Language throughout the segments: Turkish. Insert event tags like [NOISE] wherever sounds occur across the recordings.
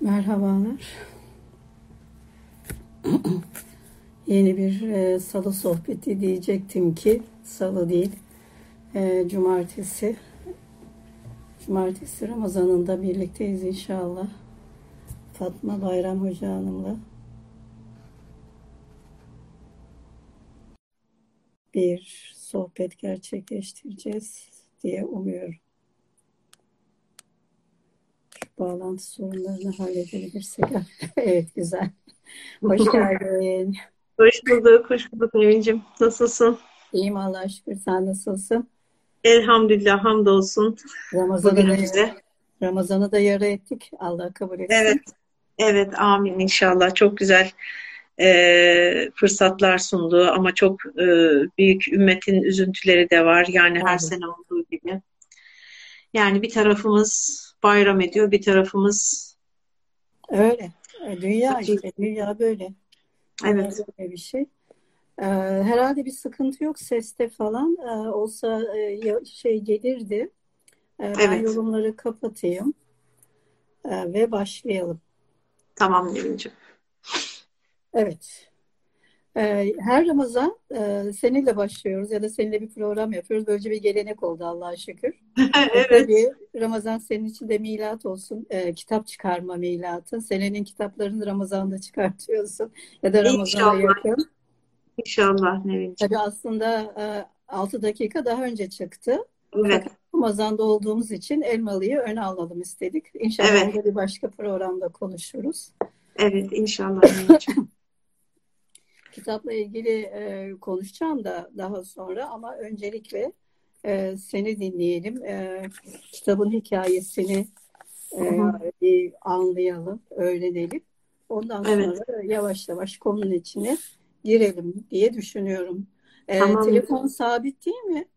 Merhabalar. [CLEARS THROAT] Yeni bir e, salı sohbeti diyecektim ki salı değil. E, cumartesi. Cumartesi Ramazan'ında birlikteyiz inşallah. Fatma Bayram Hoca Hanım'la. Bir sohbet gerçekleştireceğiz diye umuyorum. Bağlantı sorunlarını halledebilirsek. [LAUGHS] evet güzel. Hoş [LAUGHS] geldin. Hoş bulduk, hoş bulduk Evin'cim. Nasılsın? İyiyim Allah'a şükür. Sen nasılsın? Elhamdülillah, hamdolsun. Ramazan'ı da. Ramazan'ı da yara ettik. Allah kabul etsin. Evet, evet, amin inşallah. Çok güzel e, fırsatlar sundu ama çok e, büyük ümmetin üzüntüleri de var. Yani her Aynen. sene olduğu gibi. Yani bir tarafımız bayram ediyor, bir tarafımız Öyle. E, Dünya işte. Dünya böyle. Evet, böyle bir şey. Ee, herhalde bir sıkıntı yok seste falan. Ee, olsa e, ya- şey gelirdi. Ee, ben evet. yorumları kapatayım ve başlayalım. Tamam Evin'cim. Evet. Ee, her Ramazan e, seninle başlıyoruz ya da seninle bir program yapıyoruz. Böylece bir gelenek oldu Allah'a şükür. [LAUGHS] E, Evet, tabii Ramazan senin için de milat olsun. E, kitap çıkarma milatı. Senenin kitaplarını Ramazan'da çıkartıyorsun ya da Ramazan'a yakın. inşallah Nevin'cim. Tabii aslında e, 6 dakika daha önce çıktı. Evet, Ramazan'da olduğumuz için Elmalı'yı öne alalım istedik. İnşallah evet, bir başka programda konuşuruz. evet inşallah. [LAUGHS] Kitapla ilgili e, konuşacağım da daha sonra ama öncelikle e, seni dinleyelim. E, kitabın hikayesini e, bir anlayalım, öğrenelim. Ondan Evet, sonra yavaş yavaş konunun içine girelim diye düşünüyorum. E, tamam. telefon sabit değil mi?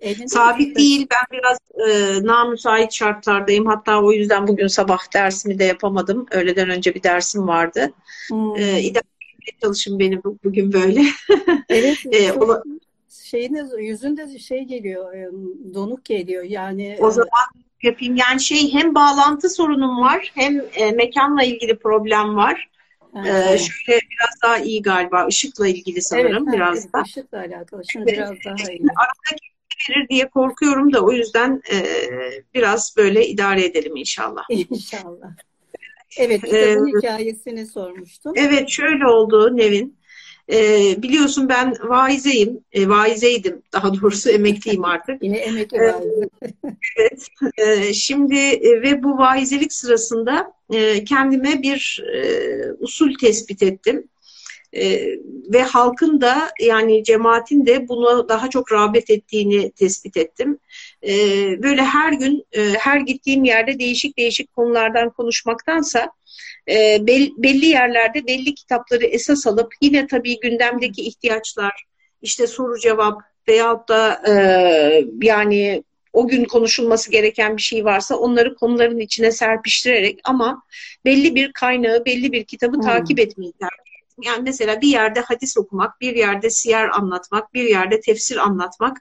Elinde Sabit değil. Ben biraz e, namüsait şartlardayım. Hatta o yüzden bugün sabah dersimi de yapamadım. Öğleden önce bir dersim vardı. Hmm. E, idare etmeye çalışın beni bu- bugün böyle. [LAUGHS] Evet, E, çok ola- şeyiniz yüzünde şey geliyor, e, donuk geliyor. Yani o zaman yapayım. Yani şey hem bağlantı sorunum var hem e, mekanla ilgili problem var. ha, E, tamam. şöyle biraz daha iyi galiba. Işıkla ilgili Evet, sanırım ha, biraz evet, da. ışıkla alakalı. Şimdi Evet, biraz daha iyi. şimdi arada verir diye korkuyorum da o yüzden e, biraz böyle idare edelim inşallah. [LAUGHS] İnşallah. Evet, E, kitabın hikayesini sormuştum. Evet şöyle oldu Nevin. Ee, biliyorsun ben vaizeyim, e, vaizeydim daha doğrusu [LAUGHS] emekliyim artık. Yine emekli Ee, vardı. [LAUGHS] evet. Ee, şimdi e, ve bu vaizelik sırasında e, kendime bir e, usul tespit ettim. E, ve halkın da yani cemaatin de buna daha çok rağbet ettiğini tespit ettim. E, böyle her gün e, her gittiğim yerde değişik değişik konulardan konuşmaktansa e, bel- belli yerlerde belli kitapları esas alıp yine tabii gündemdeki ihtiyaçlar işte soru cevap veyahut da e, yani o gün konuşulması gereken bir şey varsa onları konuların içine serpiştirerek ama belli bir kaynağı, belli bir kitabı Hmm. takip etmeyi tercih. Yani mesela bir yerde hadis okumak, bir yerde siyer anlatmak, bir yerde tefsir anlatmak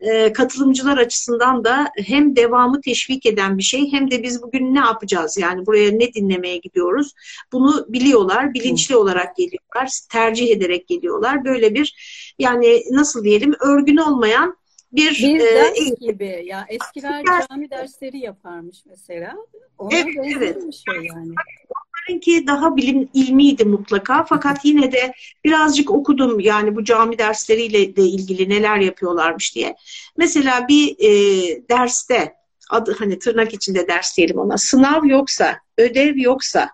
e, katılımcılar açısından da hem devamı teşvik eden bir şey hem de biz bugün ne yapacağız? Yani buraya ne dinlemeye gidiyoruz? Bunu biliyorlar, bilinçli olarak geliyorlar, tercih ederek geliyorlar. Böyle bir yani nasıl diyelim örgün olmayan bir Bir e, ders gibi. Ya eskiler ders. cami dersleri yaparmış mesela. Ona Evet, evet. bir şey yani. Ki daha bilim ilmiydi mutlaka fakat yine de birazcık okudum yani bu cami dersleriyle de ilgili neler yapıyorlarmış diye. Mesela bir e, derste adı hani tırnak içinde ders diyelim ona sınav yoksa ödev yoksa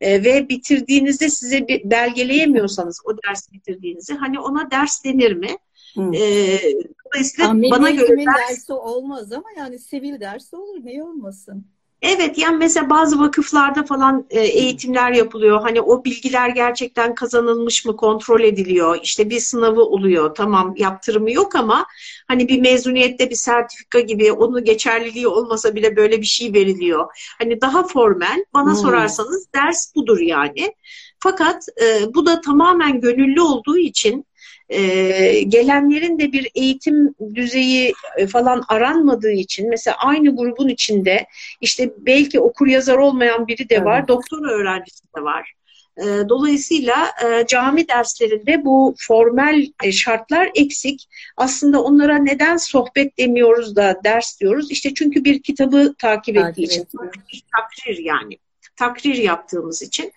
e, ve bitirdiğinizde size bir belgeleyemiyorsanız o dersi bitirdiğinizi hani ona ders denir mi? Hı. E, dolayısıyla milli bana göre ders dersi olmaz ama yani sivil dersi olur. Niye olmasın? Evet yani mesela bazı vakıflarda falan e, eğitimler yapılıyor. Hani o bilgiler gerçekten kazanılmış mı kontrol ediliyor. İşte bir sınavı oluyor. Tamam yaptırımı yok ama hani bir mezuniyette bir sertifika gibi onun geçerliliği olmasa bile böyle bir şey veriliyor. Hani daha formel bana Hmm. sorarsanız ders budur yani. Fakat e, bu da tamamen gönüllü olduğu için e, gelenlerin de bir eğitim düzeyi e, falan aranmadığı için mesela aynı grubun içinde işte belki okur yazar olmayan biri de var, evet. doktora öğrencisi de var. E, dolayısıyla e, cami derslerinde bu formel e, şartlar eksik. Aslında onlara neden sohbet demiyoruz da ders diyoruz? İşte çünkü bir kitabı takip ettiği için. Takrir yani. Takrir yaptığımız için.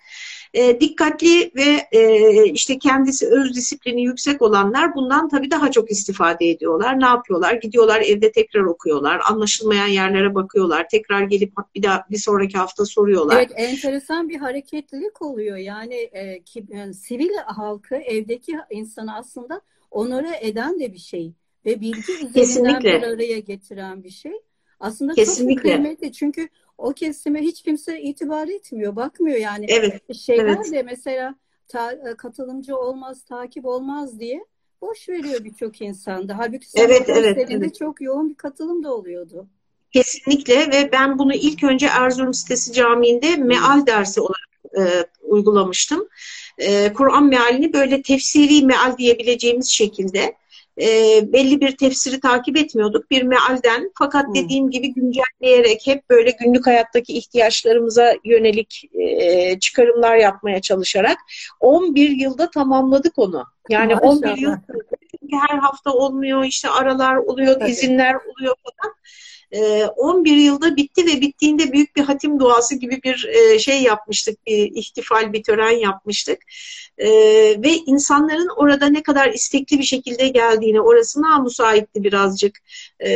E, dikkatli ve e, işte kendisi öz disiplini yüksek olanlar bundan tabii daha çok istifade ediyorlar. Ne yapıyorlar? Gidiyorlar evde tekrar okuyorlar. Anlaşılmayan yerlere bakıyorlar. Tekrar gelip bir daha bir sonraki hafta soruyorlar. Evet enteresan bir hareketlilik oluyor. Yani, e, ki, yani sivil halkı evdeki insanı aslında onlara eden de bir şey ve bilgi üzerinden Kesinlikle. bir araya getiren bir şey. Aslında Kesinlikle. çok kıymetli çünkü o kesime hiç kimse itibar etmiyor, bakmıyor yani. Evet. Şeyler evet. de mesela ta, e, katılımcı olmaz, takip olmaz diye boş veriyor birçok insanda. Halbuki evet, evet, evet. çok yoğun bir katılım da oluyordu. Kesinlikle ve ben bunu ilk önce Erzurum Sitesi Camii'nde meal dersi olarak e, uygulamıştım. E, Kur'an mealini böyle tefsiri meal diyebileceğimiz şekilde e, belli bir tefsiri takip etmiyorduk. Bir mealden fakat hmm. dediğim gibi güncelleyerek hep böyle günlük hayattaki ihtiyaçlarımıza yönelik e, çıkarımlar yapmaya çalışarak 11 yılda tamamladık onu. Yani Maşallah. 11 yıl çünkü her hafta olmuyor işte aralar oluyor, Tabii. izinler oluyor falan. 11 ee, yılda bitti ve bittiğinde büyük bir hatim duası gibi bir e, şey yapmıştık, bir ihtifal, bir tören yapmıştık. Ee, ve insanların orada ne kadar istekli bir şekilde geldiğini, orasına müsaitti birazcık e,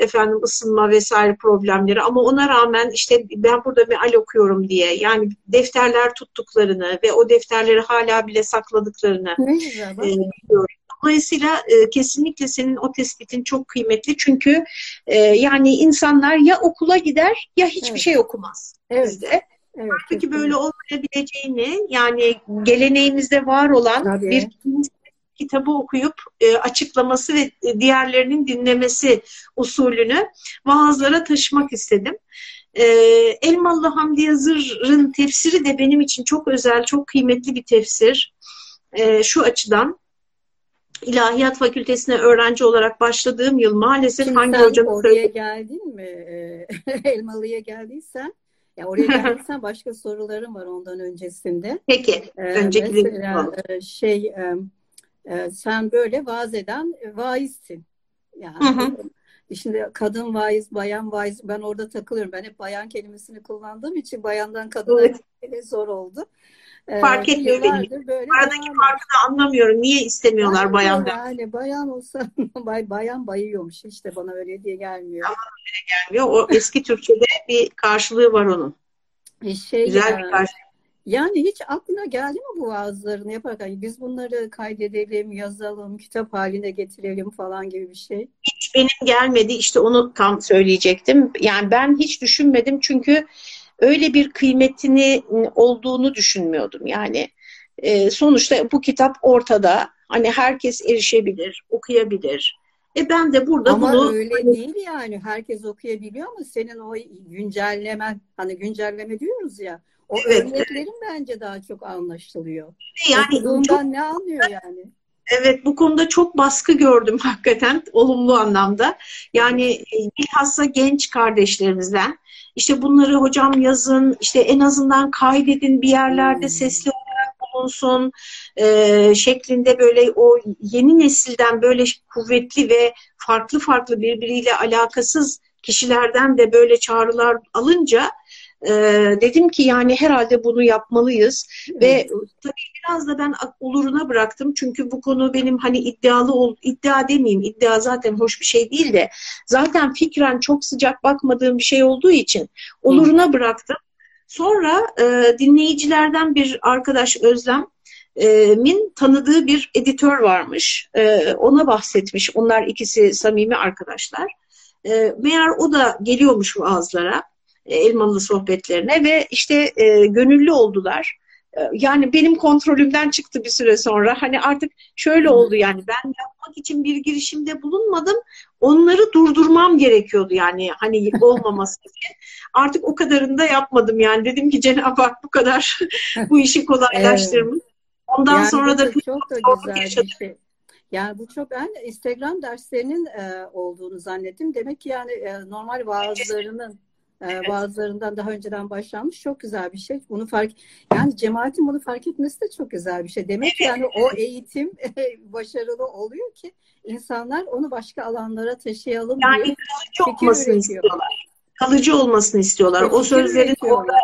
efendim ısınma vesaire problemleri ama ona rağmen işte ben burada meal okuyorum diye yani defterler tuttuklarını ve o defterleri hala bile sakladıklarını e, biliyorum. Dolayısıyla e, kesinlikle senin o tespitin çok kıymetli. Çünkü e, yani insanlar ya okula gider ya hiçbir evet. şey okumaz evet. bizde. Evet, Halbuki böyle olmayabileceğini yani geleneğimizde var olan Tabii. bir kitabı okuyup e, açıklaması ve diğerlerinin dinlemesi usulünü vaazlara taşımak istedim. E, Elmalı Hamdi Yazır'ın tefsiri de benim için çok özel, çok kıymetli bir tefsir. E, şu açıdan İlahiyat Fakültesine öğrenci olarak başladığım yıl maalesef Şimdi hangi hocam oraya söyledi? geldin mi? [LAUGHS] Elmalı'ya geldiysen ya oraya geldiysen başka sorularım var ondan öncesinde. Peki. Ee, önceki mesela e, şey e, e, sen böyle vaaz eden vaizsin. Yani hı hı. Şimdi kadın vaiz, bayan vaiz ben orada takılıyorum. Ben hep bayan kelimesini kullandığım için bayandan kadına evet. [LAUGHS] zor oldu. Ee, Fark etmiyor benim. Böyle Aradaki farkı da anlamıyorum. Niye istemiyorlar yani, bayan Yani bayan olsa [LAUGHS] bay, bayan bayıyormuş. işte bana öyle diye gelmiyor. Ama öyle gelmiyor. O eski Türkçe'de bir karşılığı var onun. E, şey, Güzel bir karşılığı. Yani hiç aklına geldi mi bu vaazlarını yaparken? Biz bunları kaydedelim, yazalım, kitap haline getirelim falan gibi bir şey. Hiç benim gelmedi. İşte onu tam söyleyecektim. Yani ben hiç düşünmedim çünkü öyle bir kıymetini olduğunu düşünmüyordum. Yani e, sonuçta bu kitap ortada. Hani herkes erişebilir, okuyabilir. E ben de burada ama bunu... Ama öyle hani değil yani. Herkes okuyabiliyor ama senin o güncellemen, hani güncelleme diyoruz ya. O evet. örneklerin bence daha çok anlaşılıyor. Yani Okuduğundan çok... ne anlıyor yani? Evet bu konuda çok baskı gördüm [LAUGHS] hakikaten olumlu anlamda. Yani e, bilhassa genç kardeşlerimizden işte bunları hocam yazın, işte en azından kaydedin bir yerlerde hmm. sesli olarak bulunsun e, şeklinde böyle o yeni nesilden böyle kuvvetli ve farklı farklı birbiriyle alakasız kişilerden de böyle çağrılar alınca e, dedim ki yani herhalde bunu yapmalıyız evet. ve tabii biraz da ben oluruna bıraktım çünkü bu konu benim hani iddialı ol, iddia demeyeyim iddia zaten hoş bir şey değil de zaten fikren çok sıcak bakmadığım bir şey olduğu için oluruna Hı. bıraktım. Sonra e, dinleyicilerden bir arkadaş Özlem min tanıdığı bir editör varmış. E, ona bahsetmiş. Onlar ikisi samimi arkadaşlar. E, meğer o da geliyormuş vaazlara. Elmalı sohbetlerine ve işte e, gönüllü oldular. E, yani benim kontrolümden çıktı bir süre sonra. Hani artık şöyle oldu yani ben yapmak için bir girişimde bulunmadım. Onları durdurmam gerekiyordu yani hani [LAUGHS] olmaması için. Artık o kadarını da yapmadım yani. Dedim ki Cenab-ı Hak bu kadar [LAUGHS] bu işi kolaylaştırmış. Ondan yani sonra da çok da güzel bir şey. Yani bu çok ben Instagram derslerinin e, olduğunu zannettim. Demek ki yani e, normal vaazlarının e, bazılarından daha önceden başlanmış çok güzel bir şey. Bunu fark yani cemaatin bunu fark etmesi de çok güzel bir şey. Demek ki yani o eğitim [LAUGHS] başarılı oluyor ki insanlar onu başka alanlara taşıyalım yani diye kalıcı olmasını istiyorlar. Kalıcı olmasını istiyorlar. o sözlerin orada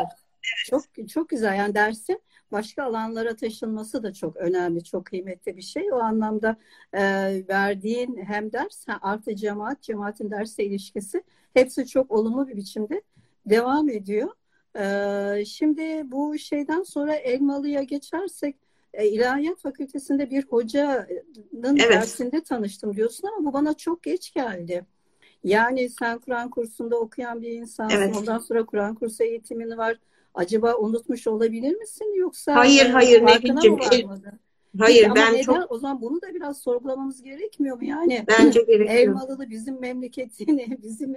çok çok güzel yani dersin başka alanlara taşınması da çok önemli, çok kıymetli bir şey. O anlamda e, verdiğin hem ders artı cemaat, cemaatin derse ilişkisi hepsi çok olumlu bir biçimde devam ediyor. E, şimdi bu şeyden sonra Elmalı'ya geçersek e, İlahiyat Fakültesinde bir hocanın evet. dersinde tanıştım diyorsun ama bu bana çok geç geldi. Yani sen Kur'an kursunda okuyan bir insansın. Evet. Ondan sonra Kur'an kursu eğitimini var acaba unutmuş olabilir misin yoksa Hayır hayır Nevin'cim. Hayır Peki, ben neden? çok o zaman bunu da biraz sorgulamamız gerekmiyor mu yani? Bence [CLEARS THROAT] gerekiyor. Elmalılı bizim memleketini [LAUGHS] bizim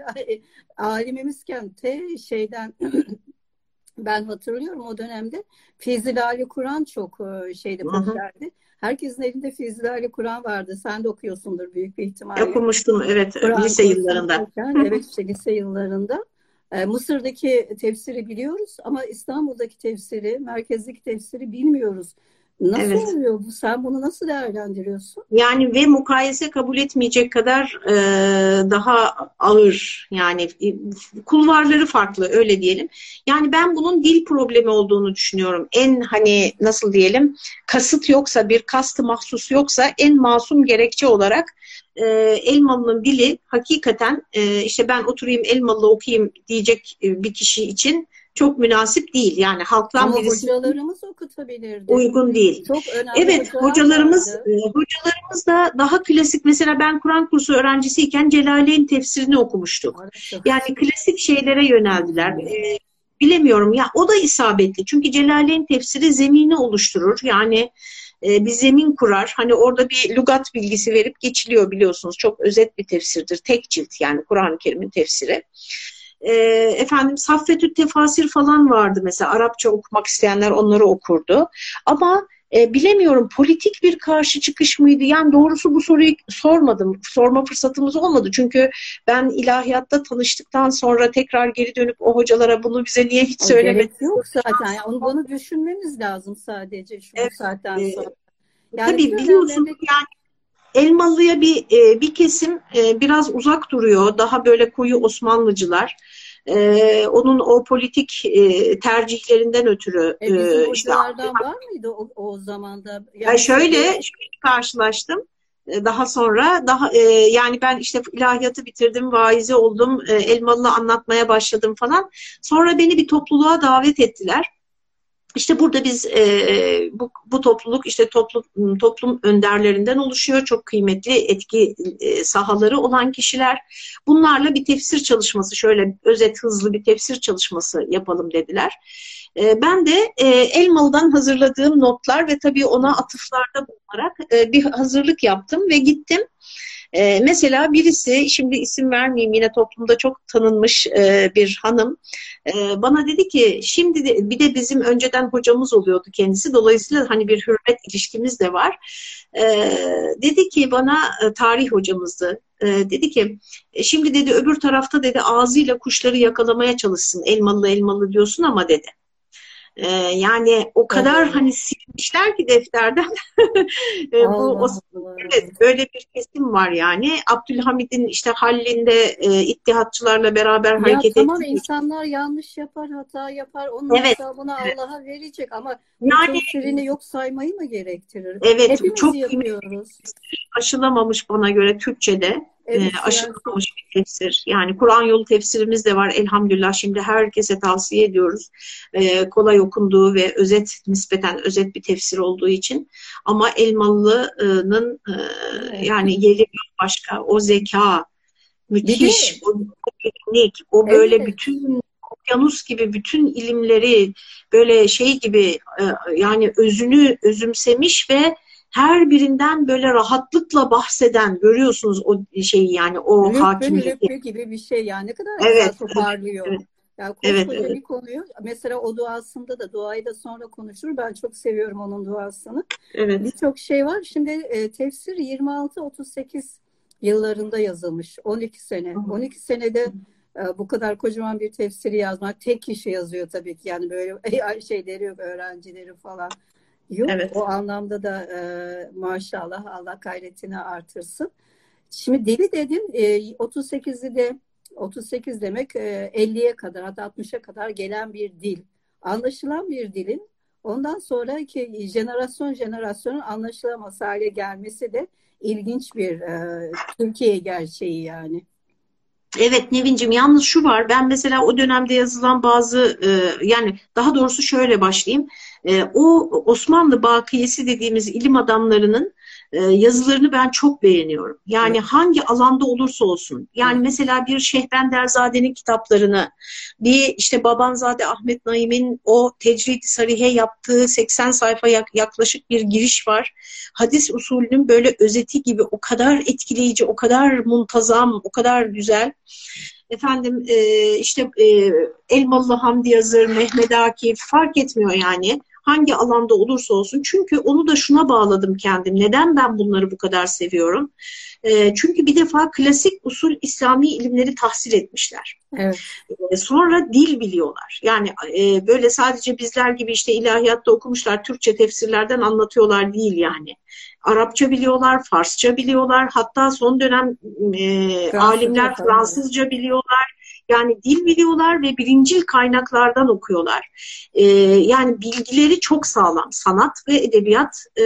alimimizken te şeyden [CLEARS THROAT] ben hatırlıyorum o dönemde Fizil Ali Kur'an çok e, şeyde popülerdi. Herkesin elinde Fizil Ali Kur'an vardı. Sen de okuyorsundur büyük bir ihtimalle. Okumuştum evet Kur'an lise yıllarında. evet işte lise yıllarında. E, Mısır'daki tefsiri biliyoruz ama İstanbul'daki tefsiri, merkezdeki tefsiri bilmiyoruz. Nasıl evet. oluyor bu? Sen bunu nasıl değerlendiriyorsun? Yani ve mukayese kabul etmeyecek kadar e, daha ağır yani e, kulvarları farklı öyle diyelim. Yani ben bunun dil problemi olduğunu düşünüyorum. En hani nasıl diyelim kasıt yoksa bir kastı mahsus yoksa en masum gerekçe olarak e, Elmalı'nın dili hakikaten e, işte ben oturayım Elmalı okuyayım diyecek e, bir kişi için çok münasip değil. Yani halktan Ama birisi hocalarımız okutabilirdi. Uygun değil. Çok önemli evet, hocalarımız vardı. E, hocalarımız da daha klasik mesela ben Kur'an kursu öğrencisiyken Celaleyn tefsirini okumuştuk. Yani klasik şeylere yöneldiler. Ee, bilemiyorum ya o da isabetli. Çünkü Celaleyn tefsiri zemini oluşturur. Yani e, bir zemin kurar. Hani orada bir lugat bilgisi verip geçiliyor biliyorsunuz. Çok özet bir tefsirdir. Tek cilt yani Kur'an-ı Kerim'in tefsiri. E, efendim Saffetü Tefasir falan vardı mesela. Arapça okumak isteyenler onları okurdu. Ama e, bilemiyorum politik bir karşı çıkış mıydı? Yani doğrusu bu soruyu sormadım. Sorma fırsatımız olmadı. Çünkü ben ilahiyatta tanıştıktan sonra tekrar geri dönüp o hocalara bunu bize niye hiç söylemedin? yok zaten. Yani onu bunu düşünmemiz lazım sadece şu evet, saatten e, sonra. Yani tabii biliyorsunuz yani Elmalı'ya bir e, bir kesim e, biraz uzak duruyor. Daha böyle koyu Osmanlıcılar. Ee, onun o politik e, tercihlerinden ötürü e, e, işte, var mıydı o, o zamanda? Yani, yani şöyle, şöyle karşılaştım e, daha sonra daha e, yani ben işte ilahiyatı bitirdim, vaizi oldum, e, Elmalı'la anlatmaya başladım falan. Sonra beni bir topluluğa davet ettiler. İşte burada biz e, bu, bu topluluk işte toplum, toplum önderlerinden oluşuyor. Çok kıymetli etki e, sahaları olan kişiler. Bunlarla bir tefsir çalışması şöyle özet hızlı bir tefsir çalışması yapalım dediler. E, ben de e, Elmalı'dan hazırladığım notlar ve tabii ona atıflarda bulunarak e, bir hazırlık yaptım ve gittim. E, mesela birisi, şimdi isim vermeyeyim yine toplumda çok tanınmış e, bir hanım, e, bana dedi ki şimdi de, bir de bizim önceden hocamız oluyordu kendisi, dolayısıyla hani bir hürmet ilişkimiz de var. E, dedi ki bana e, tarih hocamızdı, e, dedi ki e, şimdi dedi öbür tarafta dedi ağzıyla kuşları yakalamaya çalışsın, elmalı elmalı diyorsun ama dedi. Ee, yani o kadar evet. hani silmişler ki defterden. [LAUGHS] e, bu o, evet, böyle bir kesim var yani. Abdülhamid'in işte hallində e, ittihatçılarla beraber ya hareket tamam, ettiği. insanlar yanlış yapar, hata yapar. Onun evet. hesabını evet. Allah'a verecek ama yani tesirini yok saymayı mı gerektirir? Evet, Hepimiz çok yapıyoruz. Aşılamamış bana göre Türkçe'de. Evet, e, aşılamamış bir tefsir. Yani Kur'an yolu tefsirimiz de var elhamdülillah. Şimdi herkese tavsiye ediyoruz. E, kolay okunduğu ve özet, nispeten özet bir tefsir olduğu için. Ama Elmalı'nın e, evet. yani yeri başka. O zeka, müthiş, o teknik, o böyle evet. bütün okyanus gibi bütün ilimleri böyle şey gibi e, yani özünü özümsemiş ve her birinden böyle rahatlıkla bahseden görüyorsunuz o şeyi yani o hakimiyeti. gibi bir şey yani ne kadar evet, toparlıyor. Evet. Yani evet, evet. bir konuyu mesela o duasında da duayı da sonra konuşur. Ben çok seviyorum onun duasını. Evet. Birçok şey var. Şimdi e, tefsir 26-38 yıllarında yazılmış. 12 sene. Hı. 12 senede e, bu kadar kocaman bir tefsiri yazmak tek kişi yazıyor tabii ki. Yani böyle [LAUGHS] şeyleri yok öğrencileri falan. Yok evet. o anlamda da e, maşallah Allah gayretini artırsın. Şimdi deli dedin e, 38'i de 38 demek 50'ye kadar hatta 60'a kadar gelen bir dil. Anlaşılan bir dilin ondan sonraki jenerasyon jenerasyonun anlaşılamaz hale gelmesi de ilginç bir e, Türkiye gerçeği yani. Evet Nevin'cim yalnız şu var ben mesela o dönemde yazılan bazı e, yani daha doğrusu şöyle başlayayım. E, o Osmanlı bakiyesi dediğimiz ilim adamlarının e, yazılarını ben çok beğeniyorum. Yani evet. hangi alanda olursa olsun. Yani evet. mesela bir Şehbenderzade'nin kitaplarını, bir işte Babanzade Ahmet Naim'in o Tecrid-i Sarihe yaptığı 80 sayfa yaklaşık bir giriş var. Hadis usulünün böyle özeti gibi o kadar etkileyici, o kadar muntazam, o kadar güzel efendim e, işte e, Elmalı Hamdi Yazır, Mehmet Akif fark etmiyor yani hangi alanda olursa olsun. Çünkü onu da şuna bağladım kendim. Neden ben bunları bu kadar seviyorum? E, çünkü bir defa klasik usul İslami ilimleri tahsil etmişler. Evet. E, sonra dil biliyorlar. Yani e, böyle sadece bizler gibi işte ilahiyatta okumuşlar, Türkçe tefsirlerden anlatıyorlar değil yani. Arapça biliyorlar, Farsça biliyorlar, hatta son dönem e, alimler Fransızca biliyorlar. Yani dil biliyorlar ve birincil kaynaklardan okuyorlar. E, yani bilgileri çok sağlam. Sanat ve edebiyat e,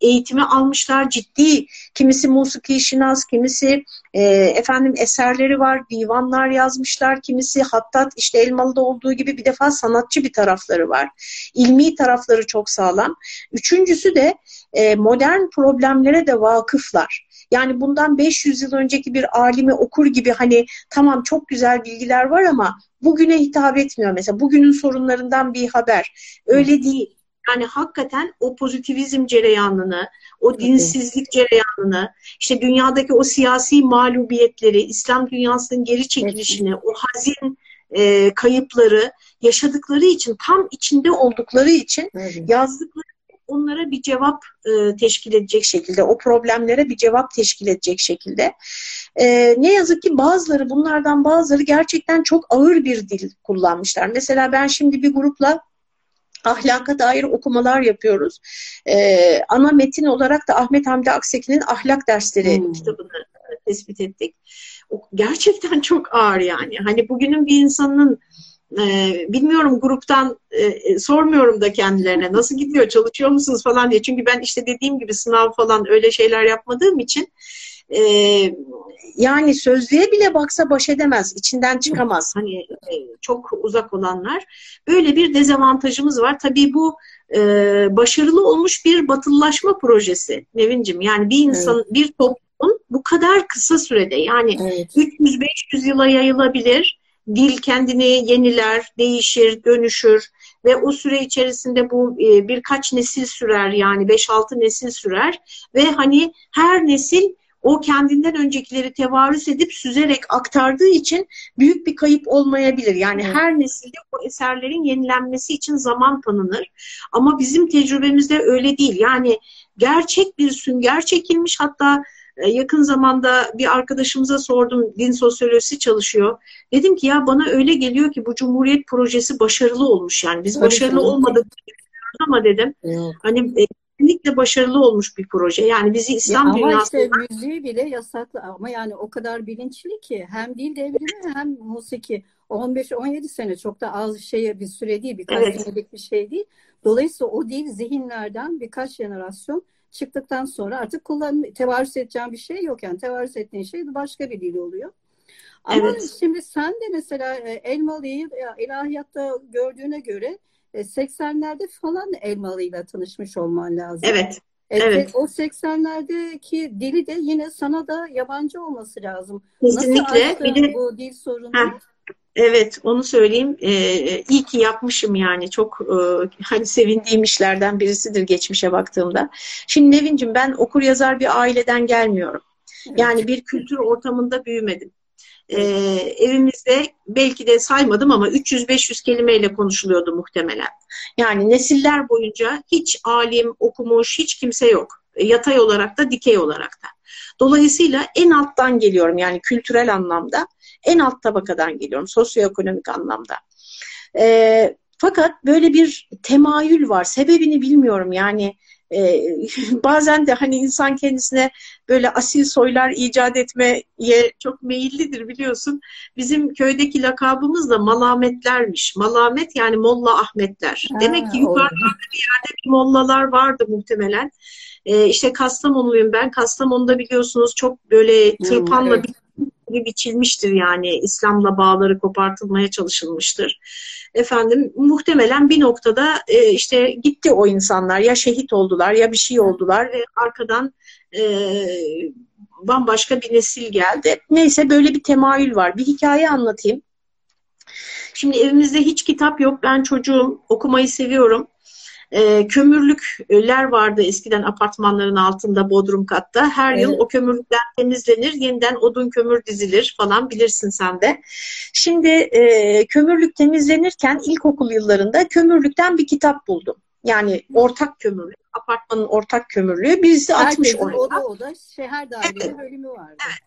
eğitimi almışlar. Ciddi kimisi musiki şinas, kimisi e, efendim eserleri var, divanlar yazmışlar. Kimisi hattat işte Elmalı'da olduğu gibi bir defa sanatçı bir tarafları var. İlmi tarafları çok sağlam. Üçüncüsü de e, modern problemlere de vakıflar. Yani bundan 500 yıl önceki bir alimi okur gibi hani tamam çok güzel bilgiler var ama bugüne hitap etmiyor mesela. Bugünün sorunlarından bir haber. Öyle değil. Yani hakikaten o pozitivizm cereyanını, o dinsizlik cereyanını, işte dünyadaki o siyasi mağlubiyetleri, İslam dünyasının geri çekilişini, o hazin e, kayıpları yaşadıkları için, tam içinde oldukları için yazdıkları onlara bir cevap e, teşkil edecek şekilde, o problemlere bir cevap teşkil edecek şekilde. E, ne yazık ki bazıları, bunlardan bazıları gerçekten çok ağır bir dil kullanmışlar. Mesela ben şimdi bir grupla ahlaka dair okumalar yapıyoruz. Ee, ana metin olarak da Ahmet Hamdi Akseki'nin ahlak dersleri hmm. kitabını tespit ettik. O gerçekten çok ağır yani. Hani bugünün bir insanın e, bilmiyorum gruptan e, e, sormuyorum da kendilerine nasıl gidiyor çalışıyor musunuz falan diye. Çünkü ben işte dediğim gibi sınav falan öyle şeyler yapmadığım için e, yani sözlüğe bile baksa baş edemez, içinden çıkamaz. Hani e, çok uzak olanlar. Böyle bir dezavantajımız var. Tabii bu e, başarılı olmuş bir batılılaşma projesi Nevin'cim. Yani bir insan, evet. bir toplum bu kadar kısa sürede yani evet. 300-500 yıla yayılabilir dil kendini yeniler, değişir, dönüşür ve o süre içerisinde bu e, birkaç nesil sürer yani 5-6 nesil sürer ve hani her nesil o kendinden öncekileri tevarüs edip süzerek aktardığı için büyük bir kayıp olmayabilir. Yani evet. her nesilde o eserlerin yenilenmesi için zaman tanınır. Ama bizim tecrübemizde öyle değil. Yani gerçek bir sünger çekilmiş hatta yakın zamanda bir arkadaşımıza sordum, din sosyolojisi çalışıyor. Dedim ki ya bana öyle geliyor ki bu Cumhuriyet projesi başarılı olmuş yani. Biz başarılı olmadık ama dedim. Yok. Hani e, kesinlikle başarılı olmuş bir proje. Yani bizi İslam ya dünyasında... Ama işte müziği bile yasaklı ama yani o kadar bilinçli ki hem dil devrimi hem musiki. 15-17 sene çok da az şeye bir süre değil, birkaç evet. senelik bir şey değil. Dolayısıyla o dil zihinlerden birkaç jenerasyon çıktıktan sonra artık kullan tevarüs edeceğim bir şey yok yani tevarüs ettiğin şey başka bir dil oluyor. Ama evet. şimdi sen de mesela e, Elmalı'yı ilahiyatta gördüğüne göre 80'lerde e, falan Elmalı'yla tanışmış olman lazım. Evet. E, evet. O 80'lerdeki dili de yine sana da yabancı olması lazım. Kesinlikle. Nasıl bir de bu dil sorunu? Evet, onu söyleyeyim. Ee, iyi ki yapmışım yani. Çok e, hani sevindiğim işlerden birisidir geçmişe baktığımda. Şimdi Nevin'cim ben okur yazar bir aileden gelmiyorum. Yani bir kültür ortamında büyümedim. e, evimizde belki de saymadım ama 300-500 kelimeyle konuşuluyordu muhtemelen. Yani nesiller boyunca hiç alim, okumuş, hiç kimse yok. Yatay olarak da, dikey olarak da. Dolayısıyla en alttan geliyorum yani kültürel anlamda. En alt tabakadan geliyorum sosyoekonomik anlamda. E, fakat böyle bir temayül var. Sebebini bilmiyorum yani e, [LAUGHS] bazen de hani insan kendisine böyle asil soylar icat etmeye çok meyillidir biliyorsun. Bizim köydeki lakabımız da Malametlermiş. Malamet yani Molla Ahmetler. Ha, Demek ki yukarıda bir yerde bir mollalar vardı muhtemelen. E, işte Kastamonuluyum ben. Kastamonu'da biliyorsunuz çok böyle tırpanla hmm, evet. Bir biçilmiştir yani İslam'la bağları kopartılmaya çalışılmıştır efendim muhtemelen bir noktada e, işte gitti o insanlar ya şehit oldular ya bir şey oldular ve arkadan e, bambaşka bir nesil geldi. Neyse böyle bir temayül var. Bir hikaye anlatayım. Şimdi evimizde hiç kitap yok. Ben çocuğum, okumayı seviyorum e, kömürlükler vardı eskiden apartmanların altında bodrum katta. Her evet. yıl o kömürlükler temizlenir, yeniden odun kömür dizilir falan bilirsin sen de. Şimdi e, kömürlük temizlenirken ilkokul yıllarında kömürlükten bir kitap buldum. Yani ortak kömürlük, apartmanın ortak kömürlüğü. Birisi atmış oraya. oda oda şehir dairesi evet. bölümü vardı. Evet.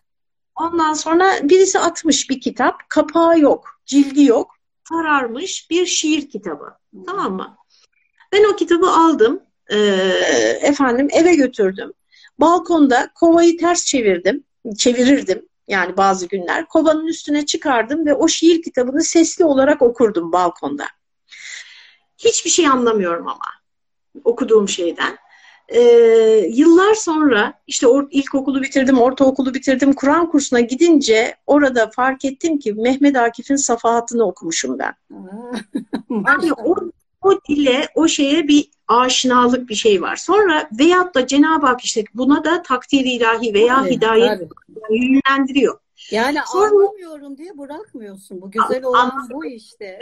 Ondan sonra birisi atmış bir kitap, kapağı yok, cildi yok, kararmış bir şiir kitabı. Tamam mı? Ben o kitabı aldım. E, efendim eve götürdüm. Balkonda kovayı ters çevirdim. Çevirirdim yani bazı günler. Kovanın üstüne çıkardım ve o şiir kitabını sesli olarak okurdum balkonda. Hiçbir şey anlamıyorum ama okuduğum şeyden. Ee, yıllar sonra işte or, ilkokulu bitirdim, ortaokulu bitirdim, Kur'an kursuna gidince orada fark ettim ki Mehmet Akif'in safahatını okumuşum ben. yani [LAUGHS] o o dile, o şeye bir aşinalık bir şey var. Sonra veyahut da Cenab-ı Hak işte buna da takdir ilahi veya evet, hidayet tabii. yönlendiriyor. Yani Sonra, anlamıyorum diye bırakmıyorsun. Bu güzel olan an, bu işte.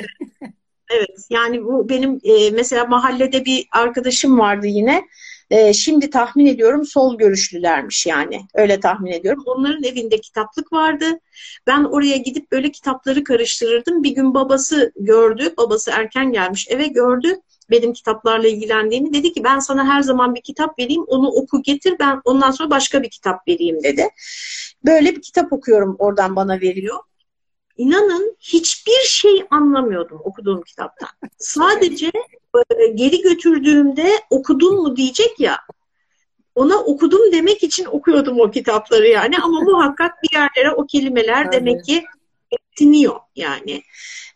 evet yani bu benim e, mesela mahallede bir arkadaşım vardı yine. E, şimdi tahmin ediyorum sol görüşlülermiş yani. Öyle tahmin ediyorum. Onların evinde kitaplık vardı. Ben oraya gidip böyle kitapları karıştırırdım. Bir gün babası gördü. Babası erken gelmiş eve gördü benim kitaplarla ilgilendiğini dedi ki ben sana her zaman bir kitap vereyim onu oku getir ben ondan sonra başka bir kitap vereyim dedi. Böyle bir kitap okuyorum oradan bana veriyor. İnanın hiçbir şey anlamıyordum okuduğum kitaptan. Sadece e, geri götürdüğümde okudun mu diyecek ya ona okudum demek için okuyordum o kitapları yani ama muhakkak bir yerlere o kelimeler Tabii. demek ki etiniyor yani.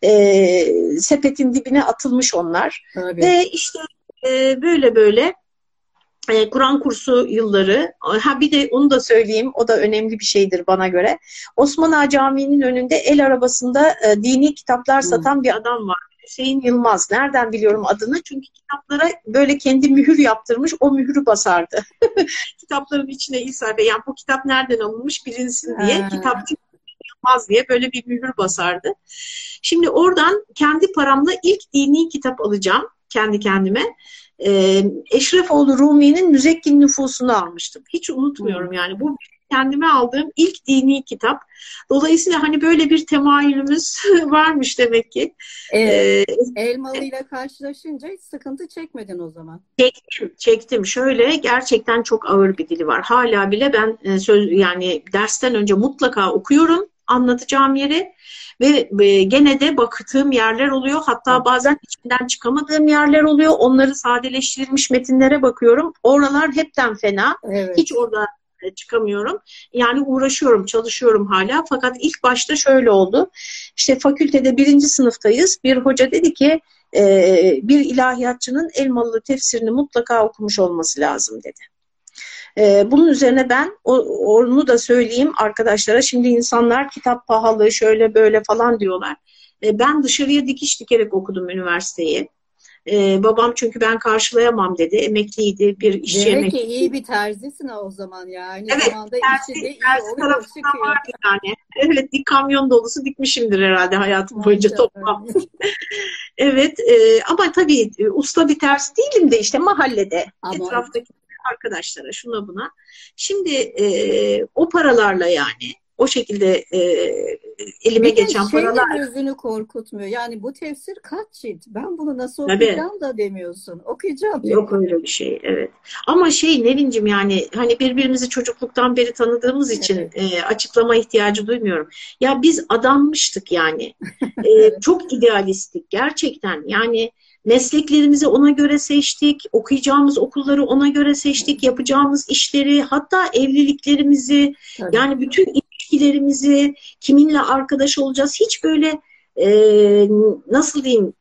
E, sepetin dibine atılmış onlar. Tabii. Ve işte e, böyle böyle e, Kur'an kursu yılları. Ha bir de onu da söyleyeyim. O da önemli bir şeydir bana göre. Osman Ağa Camii'nin önünde el arabasında e, dini kitaplar satan hmm. bir adam var. Hüseyin Yılmaz. Nereden biliyorum adını? Çünkü kitaplara böyle kendi mühür yaptırmış. O mühürü basardı. [LAUGHS] Kitapların içine İsa Bey. Yani bu kitap nereden alınmış bilinsin diye. Ha. Kitapçı Yılmaz diye böyle bir mühür basardı. Şimdi oradan kendi paramla ilk dini kitap alacağım kendi kendime e, Eşrefoğlu Rumi'nin Müzekkin Nüfusunu almıştım. Hiç unutmuyorum yani. Bu kendime aldığım ilk dini kitap. Dolayısıyla hani böyle bir temayülümüz [LAUGHS] varmış demek ki. Evet. Ee, Elmalı ile karşılaşınca hiç sıkıntı çekmedin o zaman. Çektim, çektim. Şöyle gerçekten çok ağır bir dili var. Hala bile ben e, söz yani dersten önce mutlaka okuyorum anlatacağım yeri ve gene de baktığım yerler oluyor. Hatta bazen içinden çıkamadığım yerler oluyor. Onları sadeleştirilmiş metinlere bakıyorum. Oralar hepten fena. Evet. Hiç orada e, çıkamıyorum. Yani uğraşıyorum, çalışıyorum hala. Fakat ilk başta şöyle oldu. İşte fakültede birinci sınıftayız. Bir hoca dedi ki e, bir ilahiyatçının Elmalı tefsirini mutlaka okumuş olması lazım dedi. E, bunun üzerine ben o, onu da söyleyeyim arkadaşlara. Şimdi insanlar kitap pahalı şöyle böyle falan diyorlar. E, ben dışarıya dikiş dikerek okudum üniversiteyi. Ee, babam çünkü ben karşılayamam dedi. Emekliydi. Bir işçi Demek emekli. ki iyi bir terzisin o zaman yani. Evet. Zamanda terzi, terzi tarafı vardı yani. Evet. Bir kamyon dolusu dikmişimdir herhalde hayatım boyunca toplam. [LAUGHS] evet. E, ama tabii e, usta bir terzi değilim de işte mahallede. Ama etraftaki arkadaşlara şuna buna. Şimdi e, o paralarla yani o şekilde e, elime bir geçen şey paralar. gözünü korkutmuyor. Yani bu tefsir kaç cilt? Ben bunu nasıl okuyacağım Tabii. da demiyorsun. Okuyacağım. Yok öyle bir şey evet. Ama şey Nevin'cim yani hani birbirimizi çocukluktan beri tanıdığımız için evet. e, açıklama ihtiyacı duymuyorum. Ya biz adanmıştık yani. [LAUGHS] e, çok idealistik gerçekten. Yani mesleklerimizi ona göre seçtik, okuyacağımız okulları ona göre seçtik, yapacağımız işleri, hatta evliliklerimizi, evet. yani bütün ilişkilerimizi, kiminle arkadaş olacağız, hiç böyle e, nasıl diyeyim,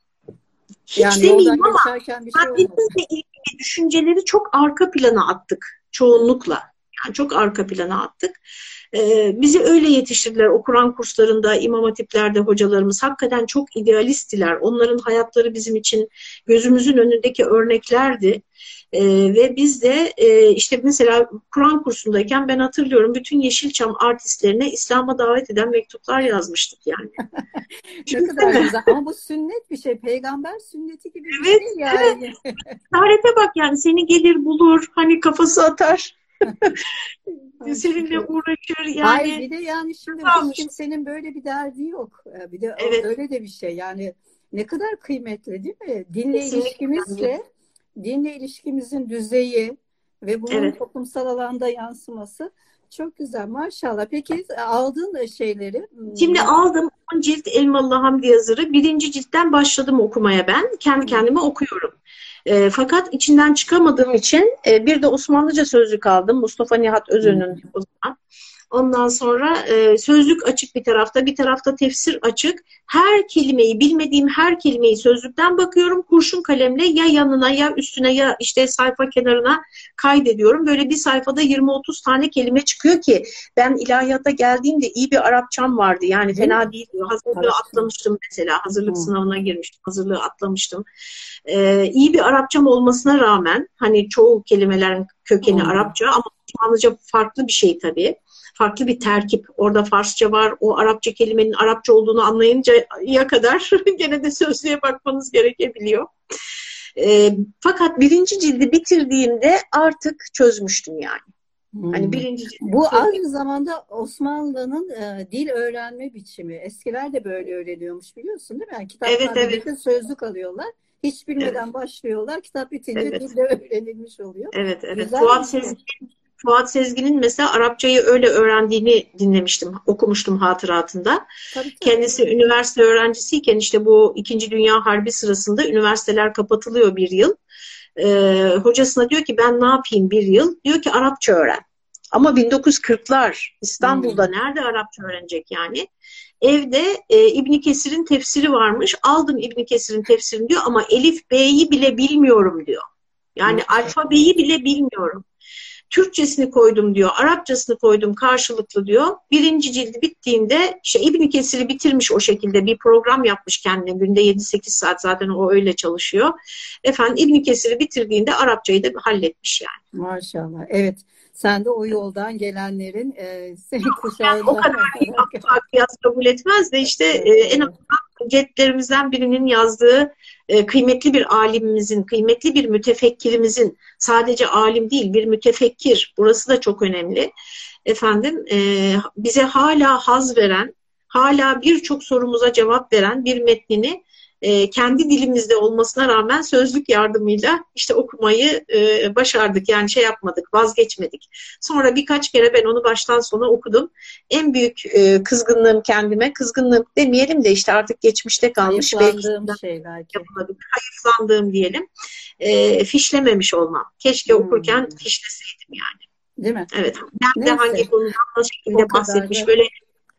hiç yani demeyeyim ama kendimizle şey ilgili düşünceleri çok arka plana attık çoğunlukla. Yani çok arka plana attık. Ee, bizi öyle yetiştirdiler. O Kur'an kurslarında, imam hatiplerde hocalarımız hakikaten çok idealisttiler. Onların hayatları bizim için gözümüzün önündeki örneklerdi. Ee, ve biz de e, işte mesela Kur'an kursundayken ben hatırlıyorum bütün Yeşilçam artistlerine İslam'a davet eden mektuplar yazmıştık yani. [LAUGHS] ne kadar güzel ama bu sünnet bir şey. Peygamber sünneti gibi bir evet, şey yani. Evet. Tarete bak yani seni gelir bulur hani kafası atar. [LAUGHS] Seninle uğraşır yani. Hayır bir de yani şimdi hiç kimsenin böyle bir derdi yok. Ee, bir de evet. öyle de bir şey yani ne kadar kıymetli değil mi? Dinle Kesinlikle. ilişkimizle dinle ilişkimizin düzeyi ve bunun evet. toplumsal alanda yansıması çok güzel maşallah. Peki aldığın şeyleri? Hmm, şimdi aldım 10 cilt Elmalı Hamdi yazırı. Birinci ciltten başladım okumaya ben. Kendi kendime okuyorum. E, fakat içinden çıkamadığım için e, bir de Osmanlıca sözlük aldım. Mustafa Nihat Özön'ün o zaman. Ondan sonra e, sözlük açık bir tarafta, bir tarafta tefsir açık. Her kelimeyi, bilmediğim her kelimeyi sözlükten bakıyorum. Kurşun kalemle ya yanına ya üstüne ya işte sayfa kenarına kaydediyorum. Böyle bir sayfada 20-30 tane kelime çıkıyor ki ben ilahiyata geldiğimde iyi bir Arapçam vardı. Yani fena değil. Hazırlığı atlamıştım mesela. Hazırlık hmm. sınavına girmiştim. Hazırlığı atlamıştım. Ee, iyi bir Arapçam olmasına rağmen hani çoğu kelimelerin kökeni hmm. Arapça ama Osmanlıca farklı bir şey tabii farklı bir terkip. Orada Farsça var. O Arapça kelimenin Arapça olduğunu anlayıncaya kadar [LAUGHS] gene de sözlüğe bakmanız gerekebiliyor. E, fakat birinci cildi bitirdiğimde artık çözmüştüm yani. Hmm. Hani birinci Bu aynı zamanda Osmanlı'nın e, dil öğrenme biçimi. Eskiler de böyle öğreniyormuş biliyorsun değil mi? Yani kitaplarda evet, evet. sözlük alıyorlar. Hiç bilmeden evet. başlıyorlar. Kitap bitince evet. dil de [LAUGHS] öğrenilmiş oluyor. Evet, evet. Güzel Fuat şey. Sezgin Fuat Sezgin'in mesela Arapçayı öyle öğrendiğini dinlemiştim, okumuştum hatıratında. Tabii, tabii. Kendisi üniversite öğrencisiyken işte bu İkinci Dünya Harbi sırasında üniversiteler kapatılıyor bir yıl. Ee, hocasına diyor ki ben ne yapayım bir yıl? Diyor ki Arapça öğren. Ama 1940'lar İstanbul'da hmm. nerede Arapça öğrenecek yani? Evde e, İbni Kesir'in tefsiri varmış. Aldım İbni Kesir'in tefsirini diyor ama Elif B'yi bile bilmiyorum diyor. Yani hmm. alfabeyi bile bilmiyorum. Türkçesini koydum diyor, Arapçasını koydum karşılıklı diyor. Birinci cildi bittiğinde işte İbn Kesir'i bitirmiş o şekilde bir program yapmış kendine. Günde 7-8 saat zaten o öyle çalışıyor. Efendim İbn Kesir'i bitirdiğinde Arapçayı da halletmiş yani. Maşallah. Evet. Sen de o yoldan gelenlerin e, [LAUGHS] seni kuşağında... O kadar kıyas kabul etmez de işte e, en azından cetlerimizden birinin yazdığı e, kıymetli bir alimimizin, kıymetli bir mütefekkirimizin, sadece alim değil bir mütefekkir, burası da çok önemli. Efendim e, bize hala haz veren, hala birçok sorumuza cevap veren bir metnini e, kendi dilimizde olmasına rağmen sözlük yardımıyla işte okumayı e, başardık. Yani şey yapmadık, vazgeçmedik. Sonra birkaç kere ben onu baştan sona okudum. En büyük e, kızgınlığım kendime, kızgınlığım demeyelim de işte artık geçmişte kalmış. Hayıflandığım şey belki. Hayıflandığım diyelim. E, fişlememiş olmam. Keşke hmm. okurken fişleseydim yani. Değil mi? Evet. Nerede hangi konudan nasıl şekilde bahsetmiş. Böyle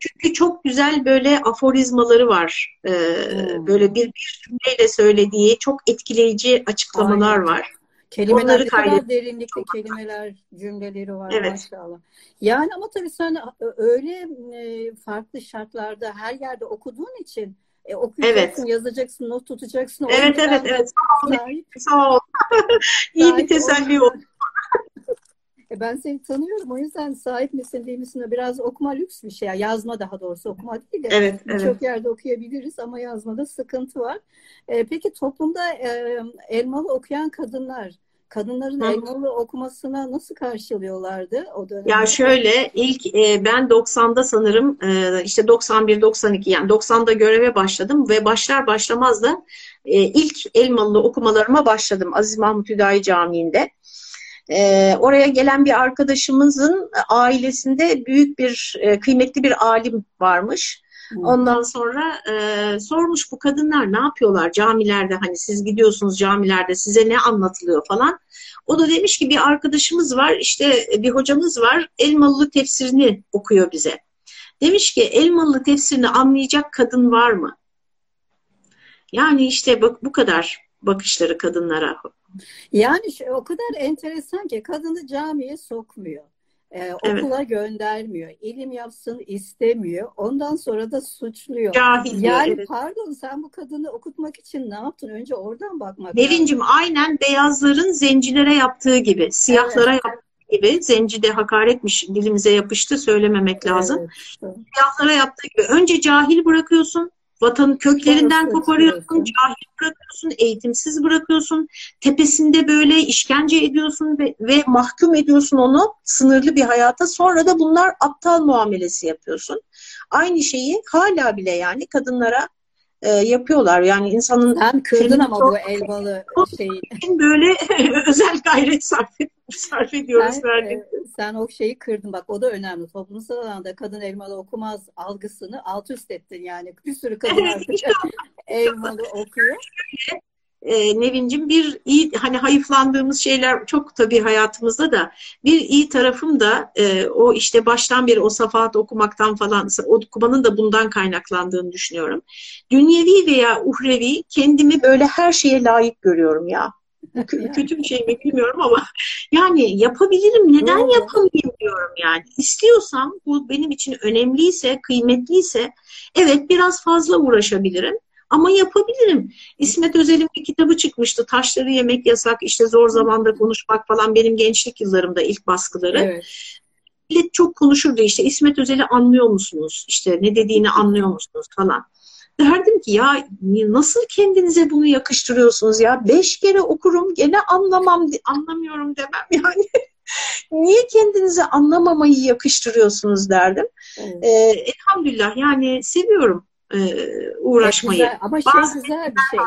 çünkü çok güzel böyle aforizmaları var. Ee, hmm. Böyle bir, bir cümleyle söylediği çok etkileyici açıklamalar Aynen. var. Kelimeler Onları ne kadar derinlikli kelimeler, cümleleri var evet. maşallah. Yani ama tabii sen öyle e, farklı şartlarda her yerde okuduğun için e, okuyacaksın, evet. yazacaksın, not tutacaksın. Evet, evet, evet. [LAUGHS] Sağ ol. Sağ ol. [LAUGHS] İyi bir teselli oldu. E ben seni tanıyorum o yüzden sahip misin değil misin biraz okuma lüks bir şey. Yazma daha doğrusu okuma değil de evet, evet. çok yerde okuyabiliriz ama yazmada sıkıntı var. E, peki toplumda e, elmalı okuyan kadınlar kadınların Hı. Elmalı okumasına nasıl karşılıyorlardı o dönemde? Ya şöyle ilk e, ben 90'da sanırım e, işte 91-92 yani 90'da göreve başladım ve başlar başlamaz da e, ilk Elmalı okumalarıma başladım Aziz Mahmut Hüdayi Camii'nde. E, oraya gelen bir arkadaşımızın ailesinde büyük bir e, kıymetli bir alim varmış. Ondan sonra e, sormuş bu kadınlar ne yapıyorlar camilerde hani siz gidiyorsunuz camilerde size ne anlatılıyor falan. O da demiş ki bir arkadaşımız var işte bir hocamız var Elmalı tefsirini okuyor bize. Demiş ki Elmalı tefsirini anlayacak kadın var mı? Yani işte bak bu kadar bakışları kadınlara. Yani şu, o kadar enteresan ki kadını camiye sokmuyor. Ee, evet. okula göndermiyor. İlim yapsın istemiyor. Ondan sonra da suçluyor. Cahil yani evet. pardon sen bu kadını okutmak için ne yaptın? Önce oradan bakmak Nevincim aynen beyazların zencilere yaptığı gibi, siyahlara evet. yaptığı gibi zenci de hakaretmiş dilimize yapıştı söylememek lazım. Evet. Siyahlara yaptığı gibi önce cahil bırakıyorsun Vatanın köklerinden koparıyorsun, cahil bırakıyorsun, eğitimsiz bırakıyorsun. Tepesinde böyle işkence ediyorsun ve, ve mahkum ediyorsun onu sınırlı bir hayata. Sonra da bunlar aptal muamelesi yapıyorsun. Aynı şeyi hala bile yani kadınlara e, yapıyorlar. Yani insanın... Sen kırdın ama bu elmalı [LAUGHS] şeyi. Böyle [LAUGHS] özel gayret sarf, sarf ediyoruz. Sen, e, sen o şeyi kırdın. Bak o da önemli. Toplumsal alanda kadın elmalı okumaz algısını alt üst ettin yani. Bir sürü kadın artık [LAUGHS] elmalı okuyor e, Nevin'cim bir iyi hani hayıflandığımız şeyler çok tabii hayatımızda da bir iyi tarafım da e, o işte baştan beri o safahat okumaktan falan okumanın da bundan kaynaklandığını düşünüyorum. Dünyevi veya uhrevi kendimi böyle her şeye layık görüyorum ya. Kötü bir şey mi bilmiyorum ama [LAUGHS] yani yapabilirim neden yapamayayım diyorum yani. İstiyorsam bu benim için önemliyse, kıymetliyse evet biraz fazla uğraşabilirim. Ama yapabilirim. İsmet Özel'in bir kitabı çıkmıştı. Taşları yemek yasak, işte zor zamanda konuşmak falan benim gençlik yıllarımda ilk baskıları. Evet. Millet çok konuşurdu işte İsmet Özel'i anlıyor musunuz? İşte ne dediğini anlıyor musunuz falan. Derdim ki ya nasıl kendinize bunu yakıştırıyorsunuz ya? Beş kere okurum gene anlamam, anlamıyorum demem [LAUGHS] yani. Niye kendinize anlamamayı yakıştırıyorsunuz derdim. Evet. Ee, elhamdülillah yani seviyorum e, uğraşmayı. Güzel, ama şey güzel bir şey.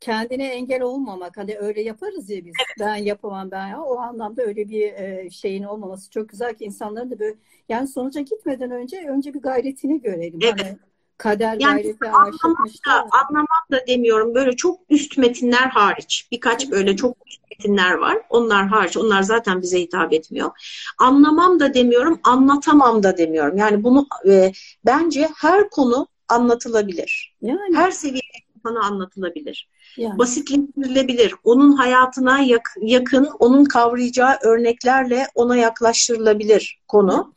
Kendine engel olmamak. Hani öyle yaparız ya biz. Evet. Ben yapamam ben ya. O anlamda öyle bir e, şeyin olmaması çok güzel ki insanların da böyle yani sonuca gitmeden önce önce bir gayretini görelim. Evet. Hani kader yani gayreti anlamam anlamam da demiyorum. Böyle çok üst metinler hariç. Birkaç böyle çok üst metinler var. Onlar hariç. Onlar zaten bize hitap etmiyor. Anlamam da demiyorum. Anlatamam da demiyorum. Yani bunu e, bence her konu anlatılabilir. Yani. Her seviyede insana anlatılabilir. Yani. Basitleştirilebilir. Onun hayatına yak, yakın, onun kavrayacağı örneklerle ona yaklaştırılabilir konu.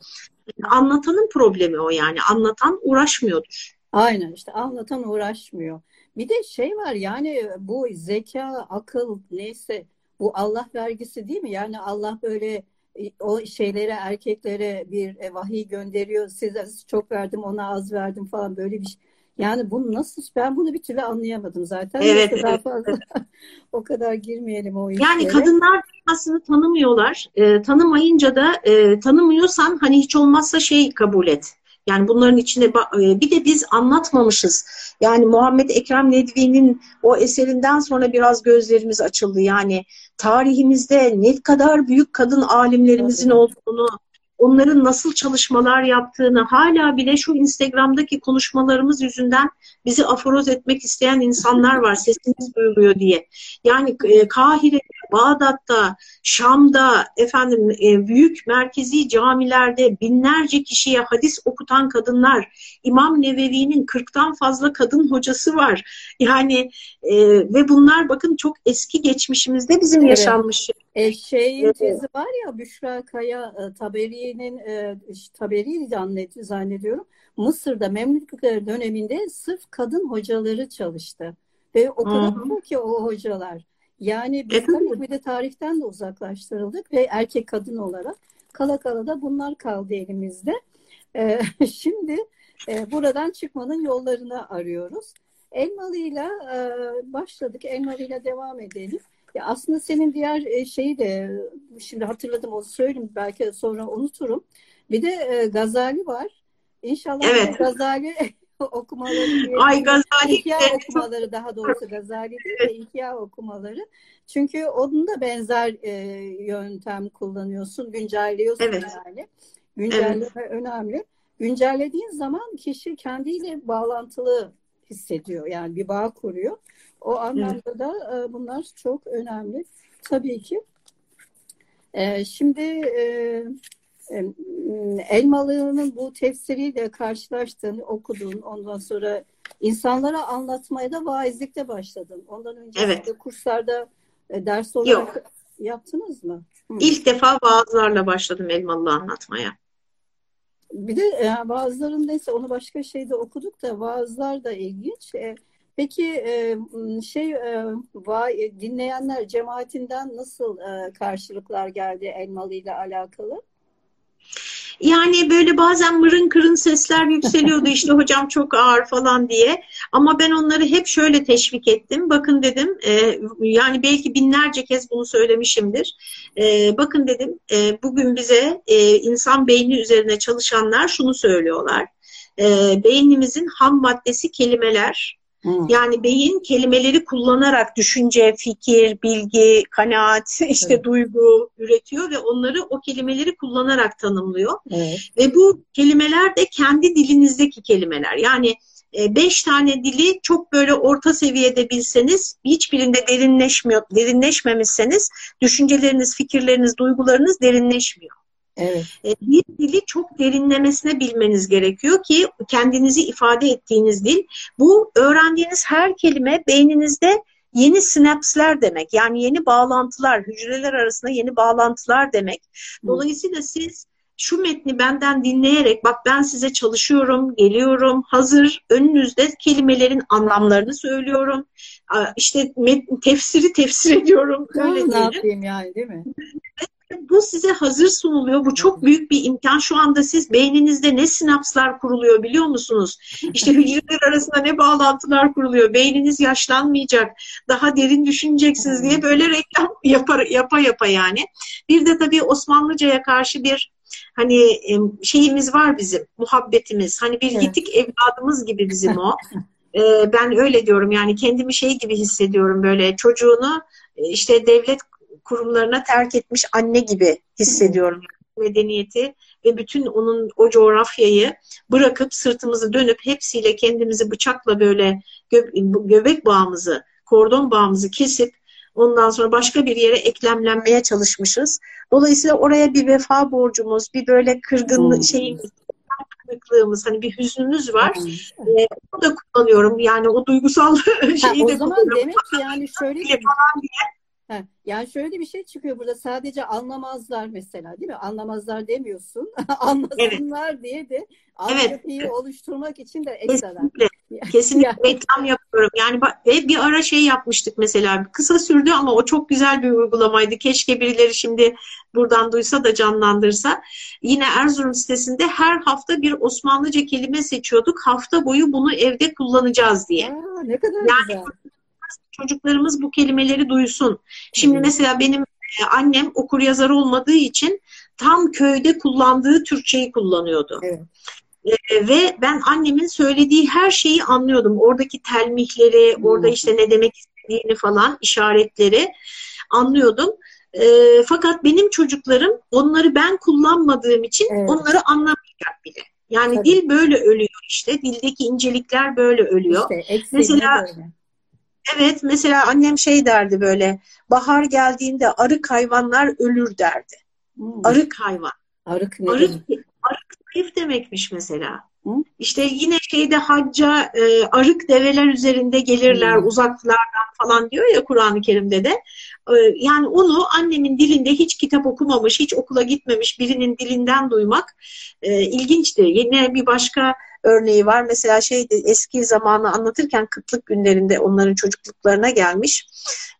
Anlatanın problemi o yani. Anlatan uğraşmıyordur. Aynen işte anlatan uğraşmıyor. Bir de şey var yani bu zeka, akıl neyse bu Allah vergisi değil mi? Yani Allah böyle e, o şeylere erkeklere bir e, vahiy gönderiyor. Size çok verdim ona az verdim falan böyle bir şey. Yani bunu nasıl ben bunu bir türlü anlayamadım zaten. Evet. Daha fazla [LAUGHS] o kadar girmeyelim o işlere. Yani kadınlar aslında tanımıyorlar. E, tanımayınca da e, tanımıyorsan hani hiç olmazsa şey kabul et. Yani bunların içine e, bir de biz anlatmamışız. Yani Muhammed Ekrem Nedvi'nin o eserinden sonra biraz gözlerimiz açıldı. Yani tarihimizde ne kadar büyük kadın alimlerimizin olduğunu, onların nasıl çalışmalar yaptığını hala bile şu Instagram'daki konuşmalarımız yüzünden bizi aforoz etmek isteyen insanlar var. Sesimiz duyuluyor diye. Yani e, Kahire'de, Bağdat'ta, Şam'da, efendim e, büyük merkezi camilerde binlerce kişiye hadis okutan kadınlar, İmam Nevevi'nin 40'tan fazla kadın hocası var. Yani e, ve bunlar bakın çok eski geçmişimizde bizim evet. yaşanmış. E, şeyin evet. tezi var ya Büşra Kaya e, Taberi'nin e, Taberi zannediyorum. Mısır'da Memlükler döneminde sırf kadın hocaları çalıştı. Ve o kadar çok ki o hocalar. Yani biz tabii bir de tarihten de uzaklaştırıldık ve erkek kadın olarak kala kala da bunlar kaldı elimizde. Ee, [LAUGHS] şimdi e, buradan çıkmanın yollarını arıyoruz. Elmalı'yla e, başladık. Elmalı'yla devam edelim. Ya aslında senin diğer e, şeyi de şimdi hatırladım onu söyleyeyim belki sonra unuturum. Bir de e, Gazali var. İnşallah evet. Gazali okumaları Ay Gazali İhya okumaları daha doğrusu Gazali değil de İhya okumaları. Çünkü onun da benzer e, yöntem kullanıyorsun, güncelliyorsun evet. yani. Güncelleme evet. önemli. Güncellediğin zaman kişi kendiyle bağlantılı hissediyor. Yani bir bağ kuruyor. O anlamda evet. da e, bunlar çok önemli. Tabii ki. E, şimdi e, e, Elmalı'nın bu tefsiriyle karşılaştığını okudun. Ondan sonra insanlara anlatmaya da vaizlikte başladın. Ondan önce evet. kurslarda e, ders olarak Yok. yaptınız mı? Hı. İlk defa vaazlarla başladım Elmalı'yı anlatmaya. Bir de e, vaazlarındaysa onu başka şeyde okuduk da vaazlar da ilginç. E, peki e, şey e, vay, dinleyenler cemaatinden nasıl e, karşılıklar geldi Elmalı ile alakalı? Yani böyle bazen mırın kırın sesler yükseliyordu [LAUGHS] işte hocam çok ağır falan diye. Ama ben onları hep şöyle teşvik ettim. Bakın dedim e, yani belki binlerce kez bunu söylemişimdir. E, bakın dedim e, bugün bize e, insan beyni üzerine çalışanlar şunu söylüyorlar. E, beynimizin ham maddesi kelimeler yani beyin kelimeleri kullanarak düşünce, fikir, bilgi, kanaat, [LAUGHS] işte evet. duygu üretiyor ve onları o kelimeleri kullanarak tanımlıyor. Evet. Ve bu kelimeler de kendi dilinizdeki kelimeler. Yani e, beş tane dili çok böyle orta seviyede bilseniz, hiçbirinde derinleşmiyor, derinleşmemişseniz düşünceleriniz, fikirleriniz, duygularınız derinleşmiyor. Evet. E, bir dili çok derinlemesine bilmeniz gerekiyor ki kendinizi ifade ettiğiniz dil. Bu öğrendiğiniz her kelime beyninizde yeni sinapsler demek. Yani yeni bağlantılar, hücreler arasında yeni bağlantılar demek. Dolayısıyla siz şu metni benden dinleyerek bak ben size çalışıyorum, geliyorum, hazır, önünüzde kelimelerin anlamlarını söylüyorum. İşte tefsiri tefsir ediyorum. Öyle ne yapayım yani değil mi? Bu size hazır sunuluyor. Bu çok büyük bir imkan. Şu anda siz beyninizde ne sinapslar kuruluyor biliyor musunuz? İşte hücreler arasında ne bağlantılar kuruluyor. Beyniniz yaşlanmayacak. Daha derin düşüneceksiniz diye böyle reklam [LAUGHS] yapar, yapa yapa yani. Bir de tabii Osmanlıca'ya karşı bir hani şeyimiz var bizim. Muhabbetimiz. Hani bir yitik evladımız gibi bizim o. [LAUGHS] ben öyle diyorum yani kendimi şey gibi hissediyorum böyle çocuğunu işte devlet kurumlarına terk etmiş anne gibi hissediyorum. Medeniyeti ve bütün onun o coğrafyayı bırakıp sırtımızı dönüp hepsiyle kendimizi bıçakla böyle gö göbek bağımızı, kordon bağımızı kesip ondan sonra başka bir yere eklemlenmeye çalışmışız. Dolayısıyla oraya bir vefa borcumuz, bir böyle kırgın hmm. şeyimiz, kırıklığımız, hani bir hüznümüz var. Hmm. Ee, onu da kullanıyorum. Yani o duygusal [LAUGHS] şeyi ha, o de O zaman demek ki yani şöyle falan diye Heh, yani şöyle bir şey çıkıyor burada sadece anlamazlar mesela değil mi? Anlamazlar demiyorsun. [LAUGHS] Anlasınlar evet. diye de altyapıyı evet. oluşturmak için de ekstralar. Kesinlikle. Kesinlikle reklam yapıyorum. Yani ve bir ara şey yapmıştık mesela. Kısa sürdü ama o çok güzel bir uygulamaydı. Keşke birileri şimdi buradan duysa da canlandırsa. Yine Erzurum sitesinde her hafta bir Osmanlıca kelime seçiyorduk. Hafta boyu bunu evde kullanacağız diye. Aa, ne kadar yani, güzel çocuklarımız bu kelimeleri duysun. Şimdi mesela benim e, annem okur yazar olmadığı için tam köyde kullandığı Türkçeyi kullanıyordu. Evet. Ee, ve ben annemin söylediği her şeyi anlıyordum. Oradaki telmihleri, hmm. orada işte ne demek istediğini falan, işaretleri anlıyordum. E, fakat benim çocuklarım onları ben kullanmadığım için evet. onları anlamayacak bile. Yani Tabii. dil böyle ölüyor işte. Dildeki incelikler böyle ölüyor. İşte, Mesela böyle. Evet mesela annem şey derdi böyle bahar geldiğinde arık hayvanlar ölür derdi. Hmm. Arık hayvan. Arık ne arık, arık zayıf demekmiş mesela. İşte yine şeyde hacca e, arık develer üzerinde gelirler hmm. uzaklardan falan diyor ya Kur'an-ı Kerim'de de. E, yani onu annemin dilinde hiç kitap okumamış, hiç okula gitmemiş birinin dilinden duymak e, ilginçti. Yine bir başka örneği var. Mesela şey eski zamanı anlatırken kıtlık günlerinde onların çocukluklarına gelmiş.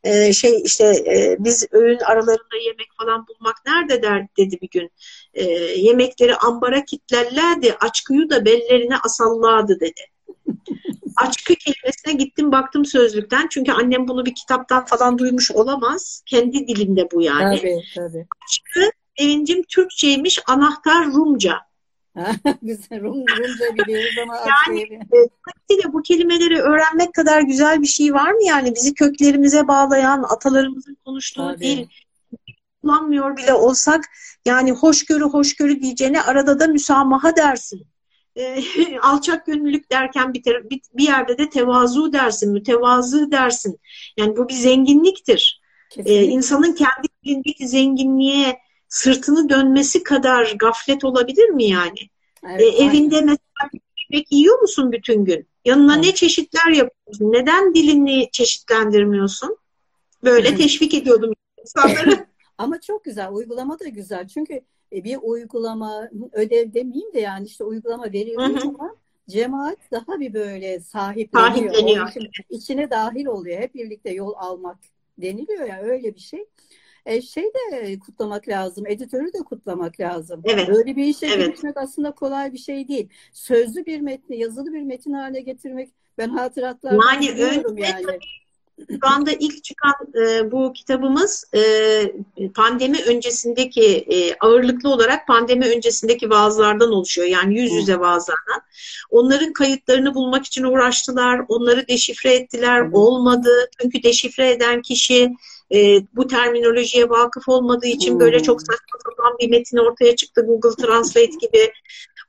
Ee, şey işte e, biz öğün aralarında yemek falan bulmak nerede der dedi bir gün. E, yemekleri ambara kitlerlerdi, açkıyı da bellerine asalladı dedi. [LAUGHS] Açkı kelimesine gittim baktım sözlükten. Çünkü annem bunu bir kitaptan falan duymuş olamaz. Kendi dilinde bu yani. Tabii tabii. Açkı Devincim Türkçeymiş, anahtar Rumca. [LAUGHS] Güzel, Rum, Rumca biliyoruz ama yani e, bu kelimeleri öğrenmek kadar güzel bir şey var mı yani? Bizi köklerimize bağlayan, atalarımızın konuştuğu Tabii. dil kullanmıyor bile olsak yani hoşgörü hoşgörü diyeceğine arada da müsamaha dersin. E, [LAUGHS] alçak gönüllülük derken bir, bir, bir yerde de tevazu dersin, mütevazı dersin. Yani bu bir zenginliktir. E, insanın kendi dilindeki zenginliğe sırtını dönmesi kadar gaflet olabilir mi yani? Evet, e, evinde mesela yemek yiyor musun bütün gün? Yanına evet. ne çeşitler yapıyorsun? Neden dilini çeşitlendirmiyorsun? Böyle teşvik ediyordum insanları. [LAUGHS] Ama çok güzel. Uygulama da güzel. Çünkü e, bir uygulama ödev demeyeyim de yani işte uygulama verildiği zaman cemaat daha bir böyle sahipleniyor. sahipleniyor. İçine dahil oluyor. Hep birlikte yol almak deniliyor ya öyle bir şey. E, şey de kutlamak lazım, editörü de kutlamak lazım. Evet. Böyle bir işe evet. girişmek aslında kolay bir şey değil. Sözlü bir metni, yazılı bir metin haline getirmek ben hatıratlardan yani, biliyorum yani. Şu anda ilk çıkan e, bu kitabımız e, pandemi öncesindeki e, ağırlıklı olarak pandemi öncesindeki vaazlardan oluşuyor. Yani yüz yüze vaazlardan. Onların kayıtlarını bulmak için uğraştılar. Onları deşifre ettiler. Olmadı. Çünkü deşifre eden kişi e, bu terminolojiye vakıf olmadığı için hmm. böyle çok saçma sapan bir metin ortaya çıktı Google Translate gibi.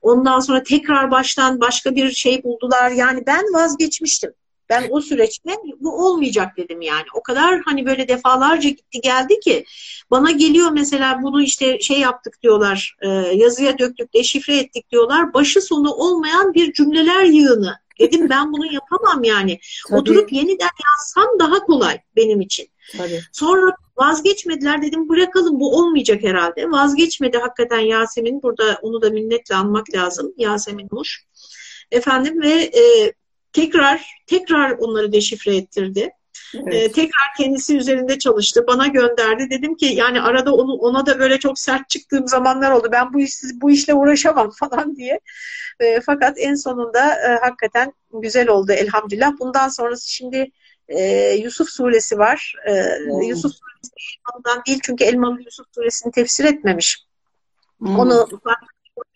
Ondan sonra tekrar baştan başka bir şey buldular. Yani ben vazgeçmiştim. Ben o süreçte bu olmayacak dedim yani. O kadar hani böyle defalarca gitti geldi ki bana geliyor mesela bunu işte şey yaptık diyorlar e, yazıya döktük deşifre ettik diyorlar. Başı sonu olmayan bir cümleler yığını. Dedim ben bunu yapamam yani. Tabii. Oturup yeniden yazsam daha kolay benim için. Tabii. Sonra vazgeçmediler dedim bırakalım bu olmayacak herhalde. Vazgeçmedi hakikaten Yasemin. Burada onu da minnetle anmak lazım. Yasemin Muş. Efendim ve e, tekrar tekrar onları deşifre ettirdi. Evet. Ee, tekrar kendisi üzerinde çalıştı. Bana gönderdi. Dedim ki yani arada onu, ona da böyle çok sert çıktığım zamanlar oldu. Ben bu işsiz bu işle uğraşamam [LAUGHS] falan diye. E, fakat en sonunda e, hakikaten güzel oldu elhamdülillah. Bundan sonrası şimdi e, Yusuf suresi var. E, hmm. Yusuf suresi Elmalı'dan değil çünkü Elmalı Yusuf suresini tefsir etmemiş. Hmm. Onu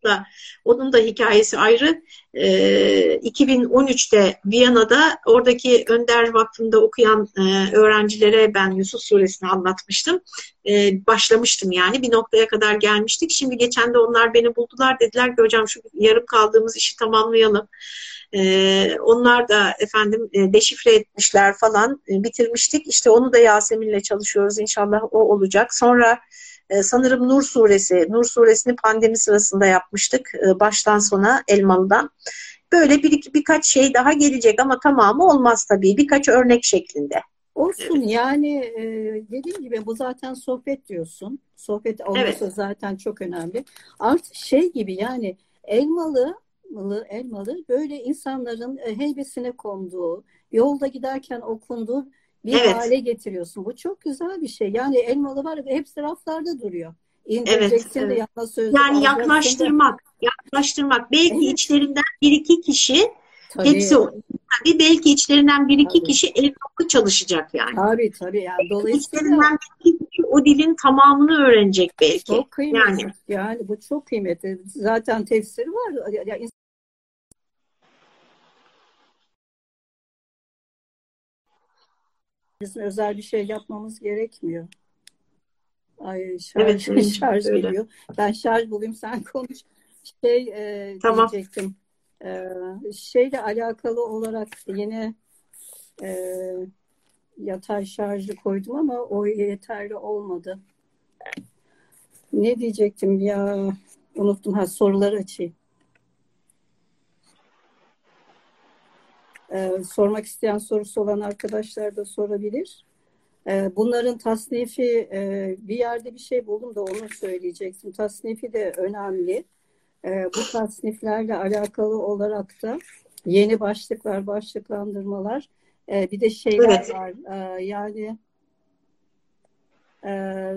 da onun da hikayesi ayrı. E, ee, 2013'te Viyana'da oradaki Önder Vakfı'nda okuyan e, öğrencilere ben Yusuf Suresini anlatmıştım. E, başlamıştım yani. Bir noktaya kadar gelmiştik. Şimdi geçen de onlar beni buldular. Dediler ki hocam şu yarım kaldığımız işi tamamlayalım. Ee, onlar da efendim e, deşifre etmişler falan e, bitirmiştik. İşte onu da Yasemin'le çalışıyoruz. İnşallah o olacak. Sonra e, sanırım Nur suresi, Nur suresini pandemi sırasında yapmıştık. E, baştan sona Elmalı'dan. Böyle bir iki birkaç şey daha gelecek ama tamamı olmaz tabii. Birkaç örnek şeklinde. Olsun yani e, dediğim gibi bu zaten sohbet diyorsun. Sohbet olması evet. zaten çok önemli. Artık şey gibi yani elmalı elmalı, elmalı böyle insanların e, heybesine konduğu, yolda giderken okunduğu bir evet. hale getiriyorsun. Bu çok güzel bir şey. Yani elmalı var ve hepsi raflarda duruyor. Evet, evet. Yani yaklaştırmak, yaklaştırmak. Belki evet. içlerinden bir iki kişi tabii. hepsi tabii belki içlerinden bir iki tabii. kişi elmalı çalışacak yani. Tabii tabii. Yani dolayısıyla içlerinden bir iki kişi o dilin tamamını öğrenecek belki. Çok kıymetli. Yani, yani bu çok kıymetli. Zaten tefsiri var. Yani Bizim özel bir şey yapmamız gerekmiyor. Ay şarj, evet, [LAUGHS] şarj öyle. geliyor. Ben şarj bulayım sen konuş. Şey e, tamam. diyecektim. E, şeyle alakalı olarak yine e, yatay şarjı koydum ama o yeterli olmadı. Ne diyecektim ya? Unuttum. Ha soruları açayım. Ee, sormak isteyen sorusu olan arkadaşlar da sorabilir. Ee, bunların tasnifi e, bir yerde bir şey buldum da onu söyleyecektim. Tasnifi de önemli. Ee, bu tasniflerle alakalı olarak da yeni başlıklar, başlıklandırmalar e, bir de şeyler evet. var. yani e,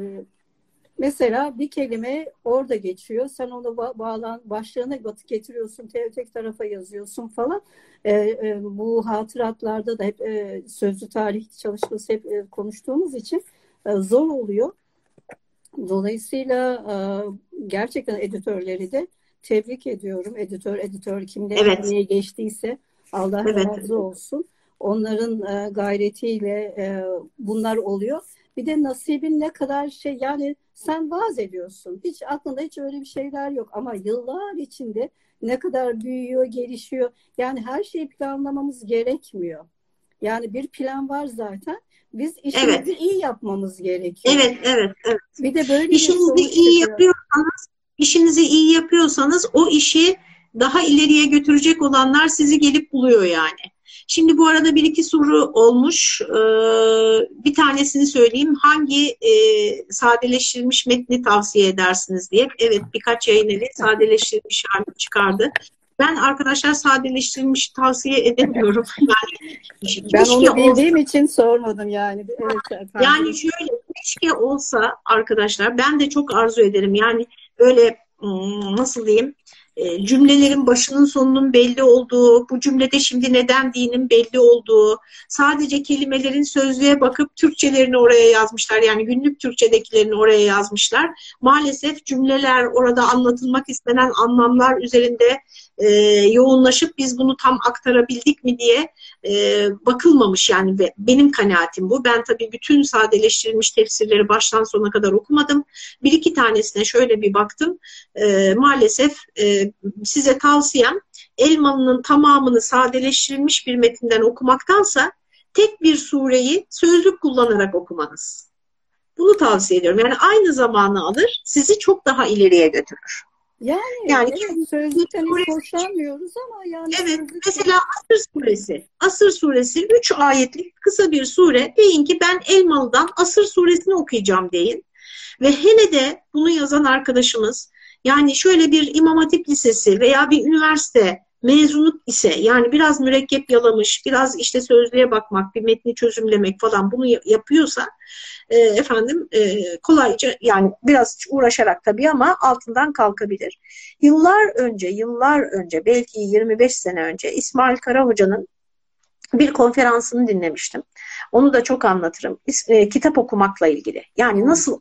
Mesela bir kelime orada geçiyor. Sen onu ba- bağlan başlığına batık getiriyorsun, tek, tek tarafa yazıyorsun falan. E, e, bu hatıratlarda da hep e, sözlü tarih çalışması hep e, konuştuğumuz için e, zor oluyor. Dolayısıyla e, gerçekten editörleri de tebrik ediyorum. Editör, editör kimde evet. niye geçtiyse Allah evet. razı olsun. Onların e, gayretiyle e, bunlar oluyor. Bir de nasibin ne kadar şey yani sen vaaz ediyorsun. Hiç aklında hiç öyle bir şeyler yok ama yıllar içinde ne kadar büyüyor, gelişiyor. Yani her şeyi planlamamız gerekmiyor. Yani bir plan var zaten. Biz işimizi evet. iyi yapmamız gerekiyor. Evet, evet, evet. Bir de böyle işinizi bir iyi yapıyorsanız, işinizi iyi yapıyorsanız o işi daha ileriye götürecek olanlar sizi gelip buluyor yani. Şimdi bu arada bir iki soru olmuş. Ee, bir tanesini söyleyeyim. Hangi e, sadeleştirilmiş metni tavsiye edersiniz diye. Evet birkaç yayın evi sadeleştirilmiş halini çıkardı. Ben arkadaşlar sadeleştirilmiş tavsiye edemiyorum. [LAUGHS] Yani ben onu bildiğim olsa, için sormadım yani. Evet, yani şöyle keşke olsa arkadaşlar ben de çok arzu ederim. Yani böyle nasıl diyeyim e, cümlelerin başının sonunun belli olduğu, bu cümlede şimdi neden dinin belli olduğu, sadece kelimelerin sözlüğe bakıp Türkçelerini oraya yazmışlar. Yani günlük Türkçedekilerini oraya yazmışlar. Maalesef cümleler orada anlatılmak istenen anlamlar üzerinde e, yoğunlaşıp biz bunu tam aktarabildik mi diye e, bakılmamış yani ve benim kanaatim bu. Ben tabii bütün sadeleştirilmiş tefsirleri baştan sona kadar okumadım. Bir iki tanesine şöyle bir baktım. E, maalesef e, size tavsiyem Elmalı'nın tamamını sadeleştirilmiş bir metinden okumaktansa tek bir sureyi sözlük kullanarak okumanız. Bunu tavsiye ediyorum. Yani aynı zamanı alır, sizi çok daha ileriye götürür. Yani, yani evet, sözlükten hoşlanmıyoruz ama yani. Evet mesela Asır suresi. Asır suresi 3 ayetlik kısa bir sure. Deyin ki ben Elmalı'dan Asır suresini okuyacağım deyin. Ve hele de bunu yazan arkadaşımız yani şöyle bir İmam Hatip Lisesi veya bir üniversite mezunluk ise yani biraz mürekkep yalamış, biraz işte sözlüğe bakmak, bir metni çözümlemek falan bunu yapıyorsa e, efendim e, kolayca yani biraz uğraşarak tabii ama altından kalkabilir. Yıllar önce, yıllar önce belki 25 sene önce İsmail Kara Hoca'nın bir konferansını dinlemiştim. Onu da çok anlatırım. E, kitap okumakla ilgili. Yani nasıl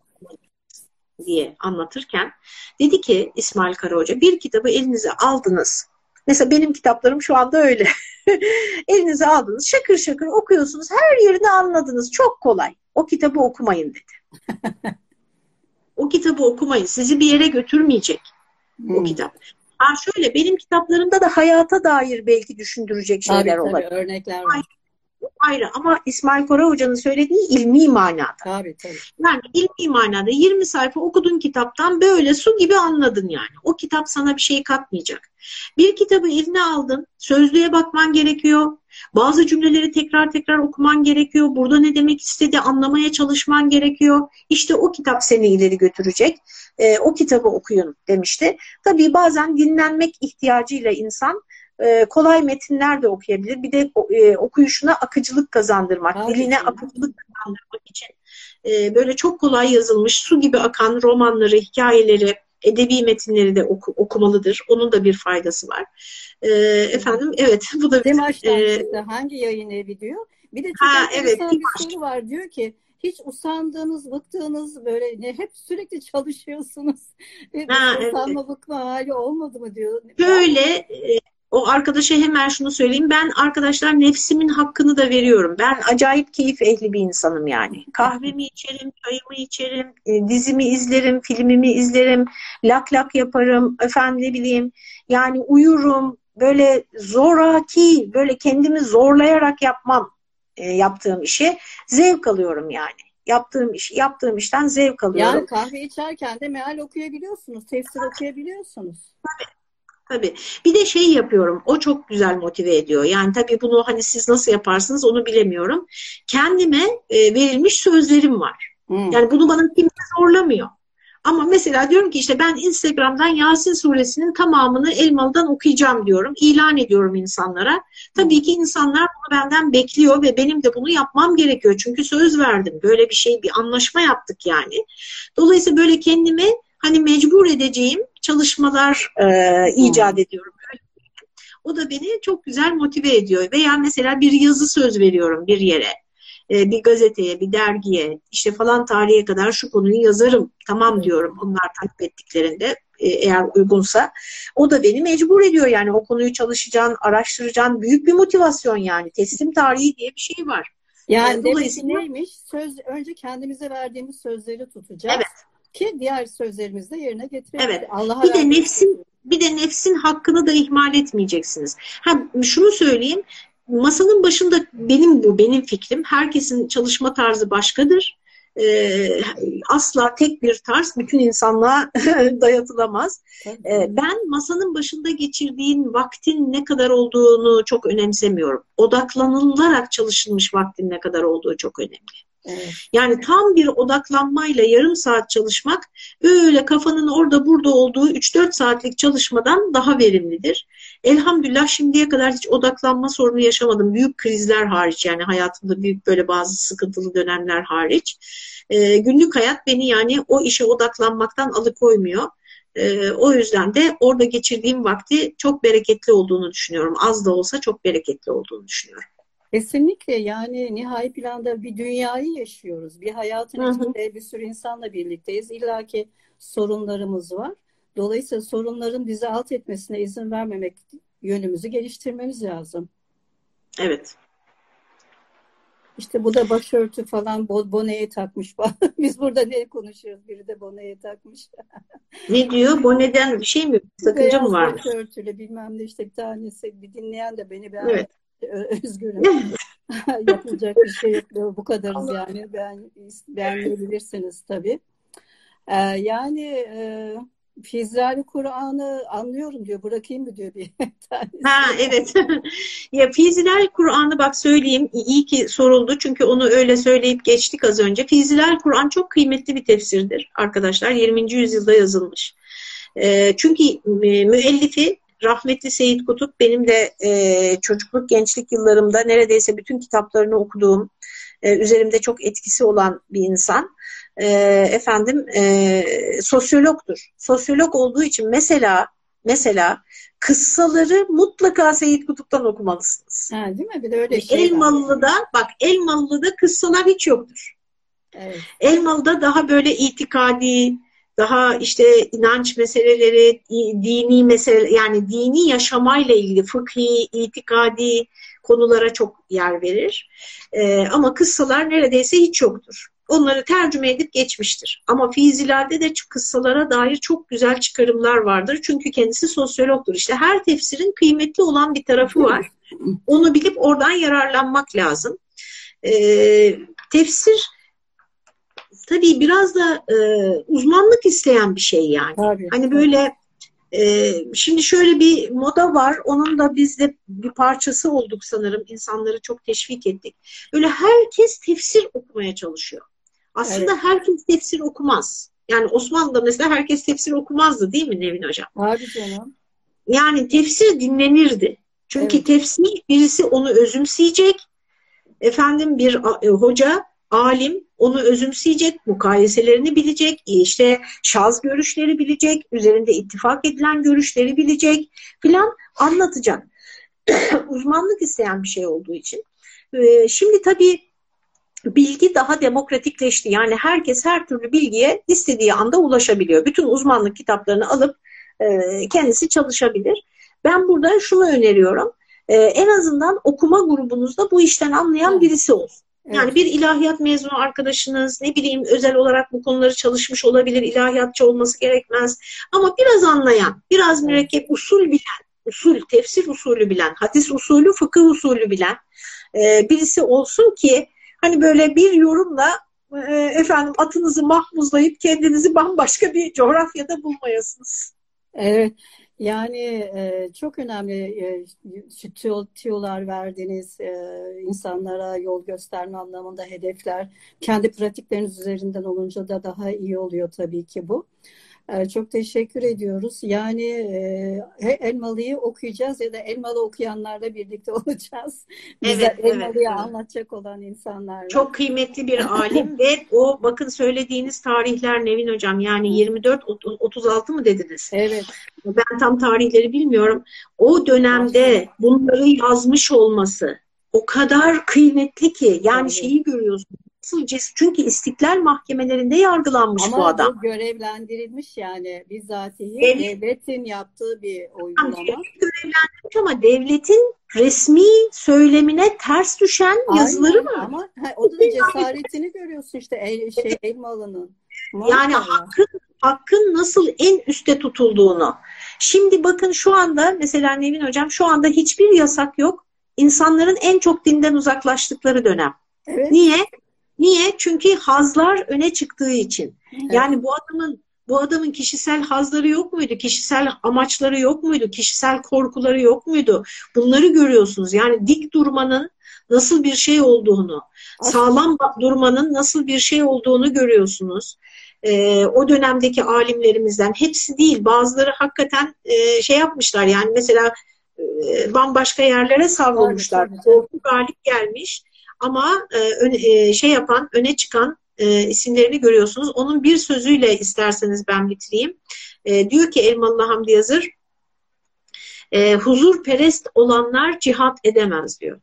diye anlatırken dedi ki İsmail Kara Hoca bir kitabı elinize aldınız. Mesela benim kitaplarım şu anda öyle. [LAUGHS] elinize aldınız şakır şakır okuyorsunuz her yerini anladınız çok kolay. O kitabı okumayın dedi. [LAUGHS] o kitabı okumayın. Sizi bir yere götürmeyecek hmm. o kitap. Ha şöyle benim kitaplarımda da hayata dair belki düşündürecek şeyler tabii, tabii, olabilir. Örnekler var. Ayrı ama İsmail Kora Hoca'nın söylediği ilmi manada. Tabii tabii. Yani ilmi manada 20 sayfa okudun kitaptan böyle su gibi anladın yani. O kitap sana bir şey katmayacak. Bir kitabı eline aldın, sözlüğe bakman gerekiyor. Bazı cümleleri tekrar tekrar okuman gerekiyor. Burada ne demek istedi anlamaya çalışman gerekiyor. İşte o kitap seni ileri götürecek. E, o kitabı okuyun demişti. Tabii bazen dinlenmek ihtiyacıyla insan e, kolay metinler de okuyabilir. Bir de e, okuyuşuna akıcılık kazandırmak, Tabii diline akıcılık kazandırmak için e, böyle çok kolay yazılmış su gibi akan romanları, hikayeleri, edebi metinleri de oku, okumalıdır. Onun da bir faydası var. E, efendim evet [LAUGHS] bu da Demaş'tan e. Hangi yayın evi diyor? Bir de çok ha, evet, bir soru var diyor ki hiç usandığınız, bıktığınız böyle ne hep sürekli [LAUGHS] çalışıyorsunuz. Ha, usanma evet. bıkma hali olmadı mı diyor. Böyle e, o arkadaşa hemen şunu söyleyeyim. Ben arkadaşlar nefsimin hakkını da veriyorum. Ben acayip keyif ehli bir insanım yani. Kahvemi içerim, çayımı içerim, e, dizimi izlerim, filmimi izlerim, lak lak yaparım, efendim ne bileyim. Yani uyurum, böyle zoraki, böyle kendimi zorlayarak yapmam e, yaptığım işi. Zevk alıyorum yani yaptığım iş, yaptığım işten zevk alıyorum. Yani kahve içerken de meal okuyabiliyorsunuz, tefsir okuyabiliyorsunuz. Tabii. Tabii. Bir de şey yapıyorum. O çok güzel motive ediyor. Yani tabii bunu hani siz nasıl yaparsınız onu bilemiyorum. Kendime e, verilmiş sözlerim var. Hmm. Yani bunu bana kimse zorlamıyor. Ama mesela diyorum ki işte ben Instagram'dan Yasin suresinin tamamını Elmalı'dan okuyacağım diyorum. İlan ediyorum insanlara. Tabii ki insanlar bunu benden bekliyor ve benim de bunu yapmam gerekiyor. Çünkü söz verdim. Böyle bir şey bir anlaşma yaptık yani. Dolayısıyla böyle kendimi hani mecbur edeceğim çalışmalar e, icat ediyorum. O da beni çok güzel motive ediyor. Veya mesela bir yazı söz veriyorum bir yere. E, bir gazeteye, bir dergiye, işte falan tarihe kadar şu konuyu yazarım. Tamam diyorum onlar takip ettiklerinde e, eğer uygunsa. O da beni mecbur ediyor yani o konuyu çalışacaksın, araştıracaksın. Büyük bir motivasyon yani. Teslim tarihi diye bir şey var. Yani e, dolayısıyla neymiş? Söz önce kendimize verdiğimiz sözleri tutacağız. Evet. Ki diğer sözlerimizi de yerine getirelim. Evet. Allah'a bir de nefsin bir de nefsin hakkını da ihmal etmeyeceksiniz. Ha şunu söyleyeyim masanın başında benim bu benim fikrim. Herkesin çalışma tarzı başkadır. Ee, asla tek bir tarz bütün insanlığa [LAUGHS] dayatılamaz. Ee, ben masanın başında geçirdiğin vaktin ne kadar olduğunu çok önemsemiyorum. Odaklanılarak çalışılmış vaktin ne kadar olduğu çok önemli. Yani tam bir odaklanmayla yarım saat çalışmak böyle kafanın orada burada olduğu 3-4 saatlik çalışmadan daha verimlidir. Elhamdülillah şimdiye kadar hiç odaklanma sorunu yaşamadım. Büyük krizler hariç yani hayatımda büyük böyle bazı sıkıntılı dönemler hariç. E, günlük hayat beni yani o işe odaklanmaktan alıkoymuyor. E, o yüzden de orada geçirdiğim vakti çok bereketli olduğunu düşünüyorum. Az da olsa çok bereketli olduğunu düşünüyorum. Kesinlikle yani nihai planda bir dünyayı yaşıyoruz. Bir hayatın içinde bir sürü insanla birlikteyiz. İlla ki sorunlarımız var. Dolayısıyla sorunların bizi alt etmesine izin vermemek yönümüzü geliştirmemiz lazım. Evet. İşte bu da başörtü falan boneye takmış. [LAUGHS] Biz burada ne konuşuyoruz? Biri de boneye takmış. ne diyor? Boneden bir şey mi? Sakınca mı var? Başörtülü bilmem ne işte bir tanesi bir dinleyen de beni beğendi. Evet. Özgürüm. [LAUGHS] Yapılacak bir şey yok. Bu kadarız yani. Ben beğenmeyebilirsiniz tabii. Ee, yani e, Fizrali Kur'an'ı anlıyorum diyor. Bırakayım mı diyor bir [LAUGHS] tanesi. Ha evet. [LAUGHS] ya Fizilal Kur'an'ı bak söyleyeyim. İyi ki soruldu. Çünkü onu öyle söyleyip geçtik az önce. Fizilal Kur'an çok kıymetli bir tefsirdir arkadaşlar. 20. yüzyılda yazılmış. E, çünkü müellifi rahmetli Seyit Kutup benim de e, çocukluk gençlik yıllarımda neredeyse bütün kitaplarını okuduğum, e, üzerimde çok etkisi olan bir insan. E, efendim e, sosyologdur. Sosyolog olduğu için mesela mesela kıssaları mutlaka Seyit Kutup'tan okumalısınız. Ha, değil mi? Bir de öyle şey Elmalı'da bak Elmalı'da kıssalar hiç yoktur. Evet. Elmalı'da daha böyle itikadi, daha işte inanç meseleleri, dini mesele yani dini yaşamayla ilgili fıkhi, itikadi konulara çok yer verir. Ee, ama kıssalar neredeyse hiç yoktur. Onları tercüme edip geçmiştir. Ama Fizilal'de de kıssalara dair çok güzel çıkarımlar vardır. Çünkü kendisi sosyologdur. İşte her tefsirin kıymetli olan bir tarafı var. Onu bilip oradan yararlanmak lazım. Ee, tefsir tabii biraz da e, uzmanlık isteyen bir şey yani. Tabii. Hani böyle e, şimdi şöyle bir moda var. Onun da biz de bir parçası olduk sanırım. İnsanları çok teşvik ettik. Böyle herkes tefsir okumaya çalışıyor. Aslında evet. herkes tefsir okumaz. Yani Osmanlı'da mesela herkes tefsir okumazdı değil mi Nevin Hocam? Abi canım. Yani tefsir dinlenirdi. Çünkü evet. tefsir birisi onu özümseyecek. Efendim bir e, hoca alim onu özümseyecek, mukayeselerini bilecek, işte şaz görüşleri bilecek, üzerinde ittifak edilen görüşleri bilecek filan anlatacak. [COUGHS] Uzmanlık isteyen bir şey olduğu için. Ee, şimdi tabii bilgi daha demokratikleşti. Yani herkes her türlü bilgiye istediği anda ulaşabiliyor. Bütün uzmanlık kitaplarını alıp e, kendisi çalışabilir. Ben burada şunu öneriyorum. E, en azından okuma grubunuzda bu işten anlayan birisi olsun. Yani bir ilahiyat mezunu arkadaşınız ne bileyim özel olarak bu konuları çalışmış olabilir. ilahiyatçı olması gerekmez. Ama biraz anlayan, biraz mürekkep usul bilen, usul, tefsir usulü bilen, hadis usulü, fıkıh usulü bilen e, birisi olsun ki hani böyle bir yorumla e, efendim atınızı mahmuzlayıp kendinizi bambaşka bir coğrafyada bulmayasınız. Evet. Yani e, çok önemli e, tüyolar verdiniz e, insanlara yol gösterme anlamında hedefler. Kendi pratikleriniz üzerinden olunca da daha iyi oluyor tabii ki bu. Ee, çok teşekkür ediyoruz. Yani e, Elmalı'yı okuyacağız ya da Elmalı okuyanlarla birlikte [LAUGHS] olacağız. Bize evet, Elmalı'yı evet. anlatacak olan insanlar. Çok kıymetli bir alim ve o bakın söylediğiniz tarihler Nevin Hocam yani 24 36 mı dediniz? Evet. Ben tam tarihleri bilmiyorum. O dönemde bunları yazmış olması o kadar kıymetli ki yani evet. şeyi görüyorsunuz nasıl Çünkü istiklal mahkemelerinde yargılanmış Ama bu adam. Ama görevlendirilmiş yani bizzatihi evet. devletin yaptığı bir uygulama. Görevlendirilmiş ama devletin resmi söylemine ters düşen Aynen. yazıları var. Ama ha, o da cesaretini görüyorsun işte el, şey Elmalı'nın. Yani hakkın, hakkın nasıl en üste tutulduğunu. Şimdi bakın şu anda mesela Nevin Hocam şu anda hiçbir yasak yok. İnsanların en çok dinden uzaklaştıkları dönem. Evet. Niye? Niye? Çünkü hazlar öne çıktığı için. Evet. Yani bu adamın bu adamın kişisel hazları yok muydu? Kişisel amaçları yok muydu? Kişisel korkuları yok muydu? Bunları görüyorsunuz. Yani dik durmanın nasıl bir şey olduğunu, sağlam durmanın nasıl bir şey olduğunu görüyorsunuz. Ee, o dönemdeki alimlerimizden hepsi değil, bazıları hakikaten e, şey yapmışlar. Yani mesela e, bambaşka yerlere savrulmuşlar. Korku galip gelmiş. Ama e, e, şey yapan, öne çıkan e, isimlerini görüyorsunuz. Onun bir sözüyle isterseniz ben bitireyim. E, diyor ki Elmalı Hamdi Yazır, e, huzur perest olanlar cihat edemez diyor.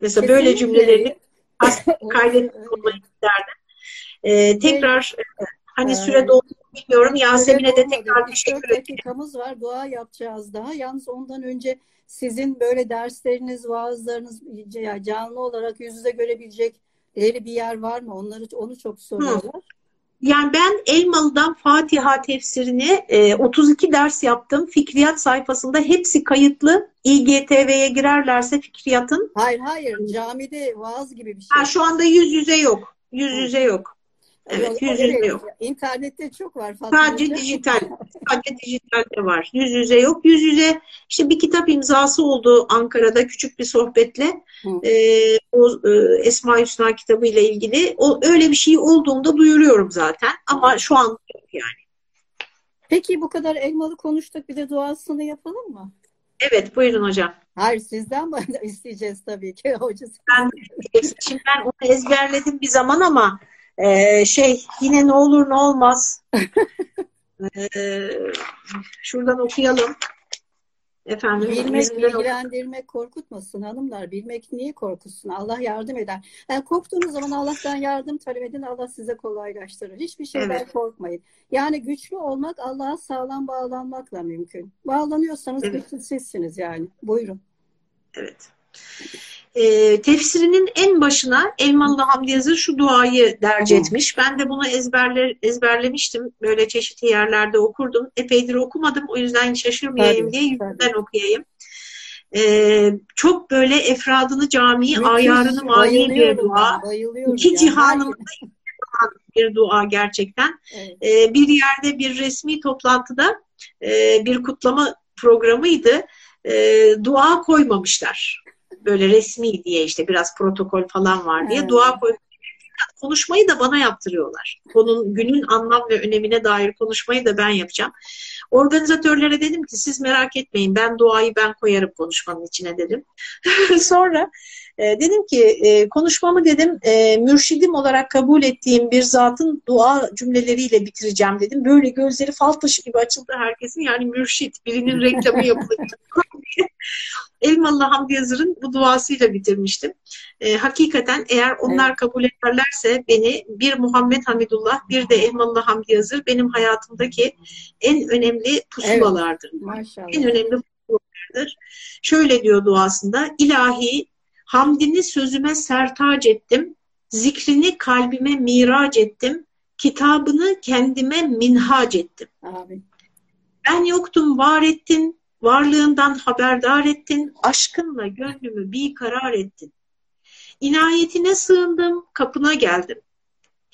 Mesela Kesinlikle. böyle cümlelerini [LAUGHS] kaydetmek olmayı isterdim. E, tekrar e, hani süre doldu bilmiyorum. Yasemin'e de tekrar teşekkür ederim. dakikamız var. Dua yapacağız daha. Yalnız ondan önce sizin böyle dersleriniz, vaazlarınız canlı olarak yüz yüze görebilecek bir yer var mı? Onları onu çok soruyorlar. Hı. Yani ben Elmalı'dan Fatiha tefsirini e, 32 ders yaptım. Fikriyat sayfasında hepsi kayıtlı. İGTV'ye girerlerse fikriyatın. Hayır hayır camide vaaz gibi bir şey. Ha, şu anda yüz yüze yok. Yüz yüze yok. Evet, yüz yüze yok. İnternette çok var. Fatma Sadece Hoca. dijital. Sadece dijitalde var. Yüz yüze yok. Yüz yüze işte bir kitap imzası oldu Ankara'da küçük bir sohbetle. E, o e, Esma Hüsna kitabı ile ilgili. O, öyle bir şey olduğunda duyuruyorum zaten. Ama şu an yok yani. Peki bu kadar elmalı konuştuk. Bir de duasını yapalım mı? Evet buyurun hocam. Hayır sizden bana [LAUGHS] isteyeceğiz tabii ki [LAUGHS] hocası. Ben, şimdi ben onu ezberledim bir zaman ama ee, şey yine ne olur ne olmaz. [LAUGHS] ee, şuradan okuyalım. Efendim, Bilmek, bilgilendirmek korkutmasın hanımlar. Bilmek niye korkutsun? Allah yardım eder. Yani korktuğunuz zaman Allah'tan yardım talep edin. Allah size kolaylaştırır. Hiçbir şeyden evet. korkmayın. Yani güçlü olmak Allah'a sağlam bağlanmakla mümkün. Bağlanıyorsanız evet. güçlü sizsiniz yani. Buyurun. Evet e, tefsirinin en başına Elmalı Hamdi Yazır şu duayı derc etmiş. Ben de bunu ezberler, ezberlemiştim. Böyle çeşitli yerlerde okurdum. Epeydir okumadım. O yüzden şaşırmayayım tabii, diye yüzünden okuyayım. Ee, çok böyle efradını camiyi, Müthiş, ayarını mali bir dua. İki ya. cihanımda bir dua gerçekten. Evet. Ee, bir yerde bir resmi toplantıda e, bir kutlama programıydı. E, dua koymamışlar böyle resmi diye işte biraz protokol falan var diye evet. dua koy konuşmayı da bana yaptırıyorlar. Konun günün anlam ve önemine dair konuşmayı da ben yapacağım. Organizatörlere dedim ki siz merak etmeyin ben duayı ben koyarım konuşmanın içine dedim. [LAUGHS] Sonra e, dedim ki e, konuşmamı dedim e, mürşidim olarak kabul ettiğim bir zatın dua cümleleriyle bitireceğim dedim. Böyle gözleri fal taşı gibi açıldı herkesin yani mürşit birinin [LAUGHS] reklamı yapılıyor. [LAUGHS] Elmalı Hamdi Yazır'ın bu duasıyla bitirmiştim. E, hakikaten eğer onlar evet. kabul ederlerse beni bir Muhammed Hamidullah bir de Elmalı Hamdi Yazır benim hayatımdaki en önemli pusulalardır. Evet. Maşallah. En önemli pusulalardır. Şöyle diyor duasında ilahi hamdini sözüme sertac ettim, zikrini kalbime mirac ettim, kitabını kendime minhac ettim. Amin. Ben yoktum var ettin, Varlığından haberdar ettin, aşkınla gönlümü bir karar ettin. İnayetine sığındım, kapına geldim.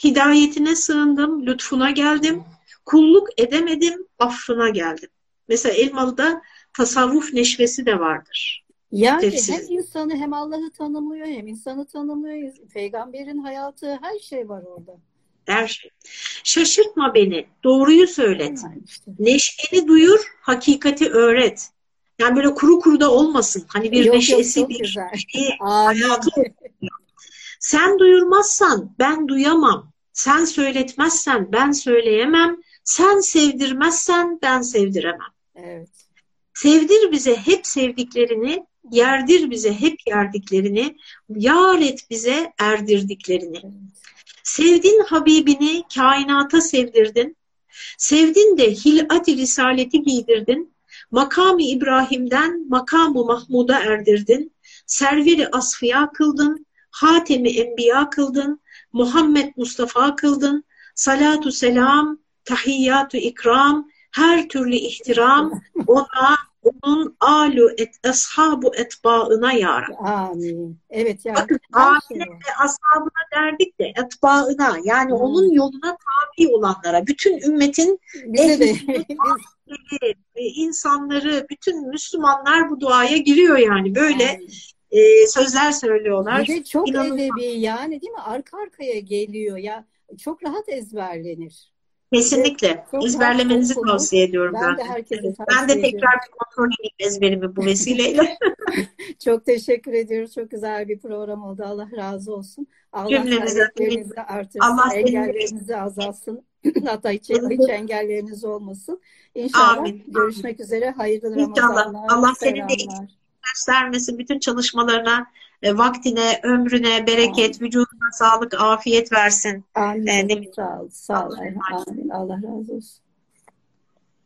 Hidayetine sığındım, lütfuna geldim. Kulluk edemedim, affına geldim. Mesela Elmalı'da tasavvuf neşvesi de vardır. Yani Tefsir. hem insanı hem Allah'ı tanımlıyor hem insanı tanımlıyor. Peygamberin hayatı her şey var orada. Her şey. Şaşırtma beni. Doğruyu söylet. Yani işte. Neşeni duyur, hakikati öğret. Yani böyle kuru kuru da olmasın. Hani bir yok, neşesi, yok, bir şeyi, hayatı. Sen duyurmazsan ben duyamam. Sen söyletmezsen ben söyleyemem. Sen sevdirmezsen ben sevdiremem. Evet. Sevdir bize hep sevdiklerini, yerdir bize hep yerdiklerini, yar et bize erdirdiklerini. Sevdin Habibini kainata sevdirdin. Sevdin de hilat-i risaleti giydirdin. Makamı İbrahim'den makamu Mahmud'a erdirdin. Serveri asfiya kıldın. Hatemi enbiya kıldın. Muhammed Mustafa kıldın. Salatu selam, tahiyyatu ikram, her türlü ihtiram ona onun alu et ashabu etbaına ya Amin. Evet yani. Bakın şey ve ashabına derdik de etbaına yani hmm. onun yoluna tabi olanlara bütün ümmetin Bize de. [LAUGHS] insanları bütün Müslümanlar bu duaya giriyor yani böyle e, sözler söylüyorlar. Bir de çok İnanılmaz. edebi yani değil mi? Arka arkaya geliyor ya. Çok rahat ezberlenir. Kesinlikle. Çok İzberlemenizi tavsiye ediyorum ben. Ben de herkese tavsiye Ben de tekrar bir kontrol edeyim ezberimi bu vesileyle. [LAUGHS] çok teşekkür ediyoruz. Çok güzel bir program oldu. Allah razı olsun. Allah Cümlemize artırsın. Allah engellerinizi azalsın. [CLEARS THROAT] Hatta hiç, hiç engelleriniz olmasın. İnşallah Amin. görüşmek üzere. Hayırlı İnşallah. Ramazanlar. Allah senin de göstermesin. Bütün çalışmalarına e, vaktine, ömrüne bereket, Amin. vücuduna sağlık, afiyet versin. Amin. Ee, sağ ol. Sağ ol. Amin. Allah razı olsun.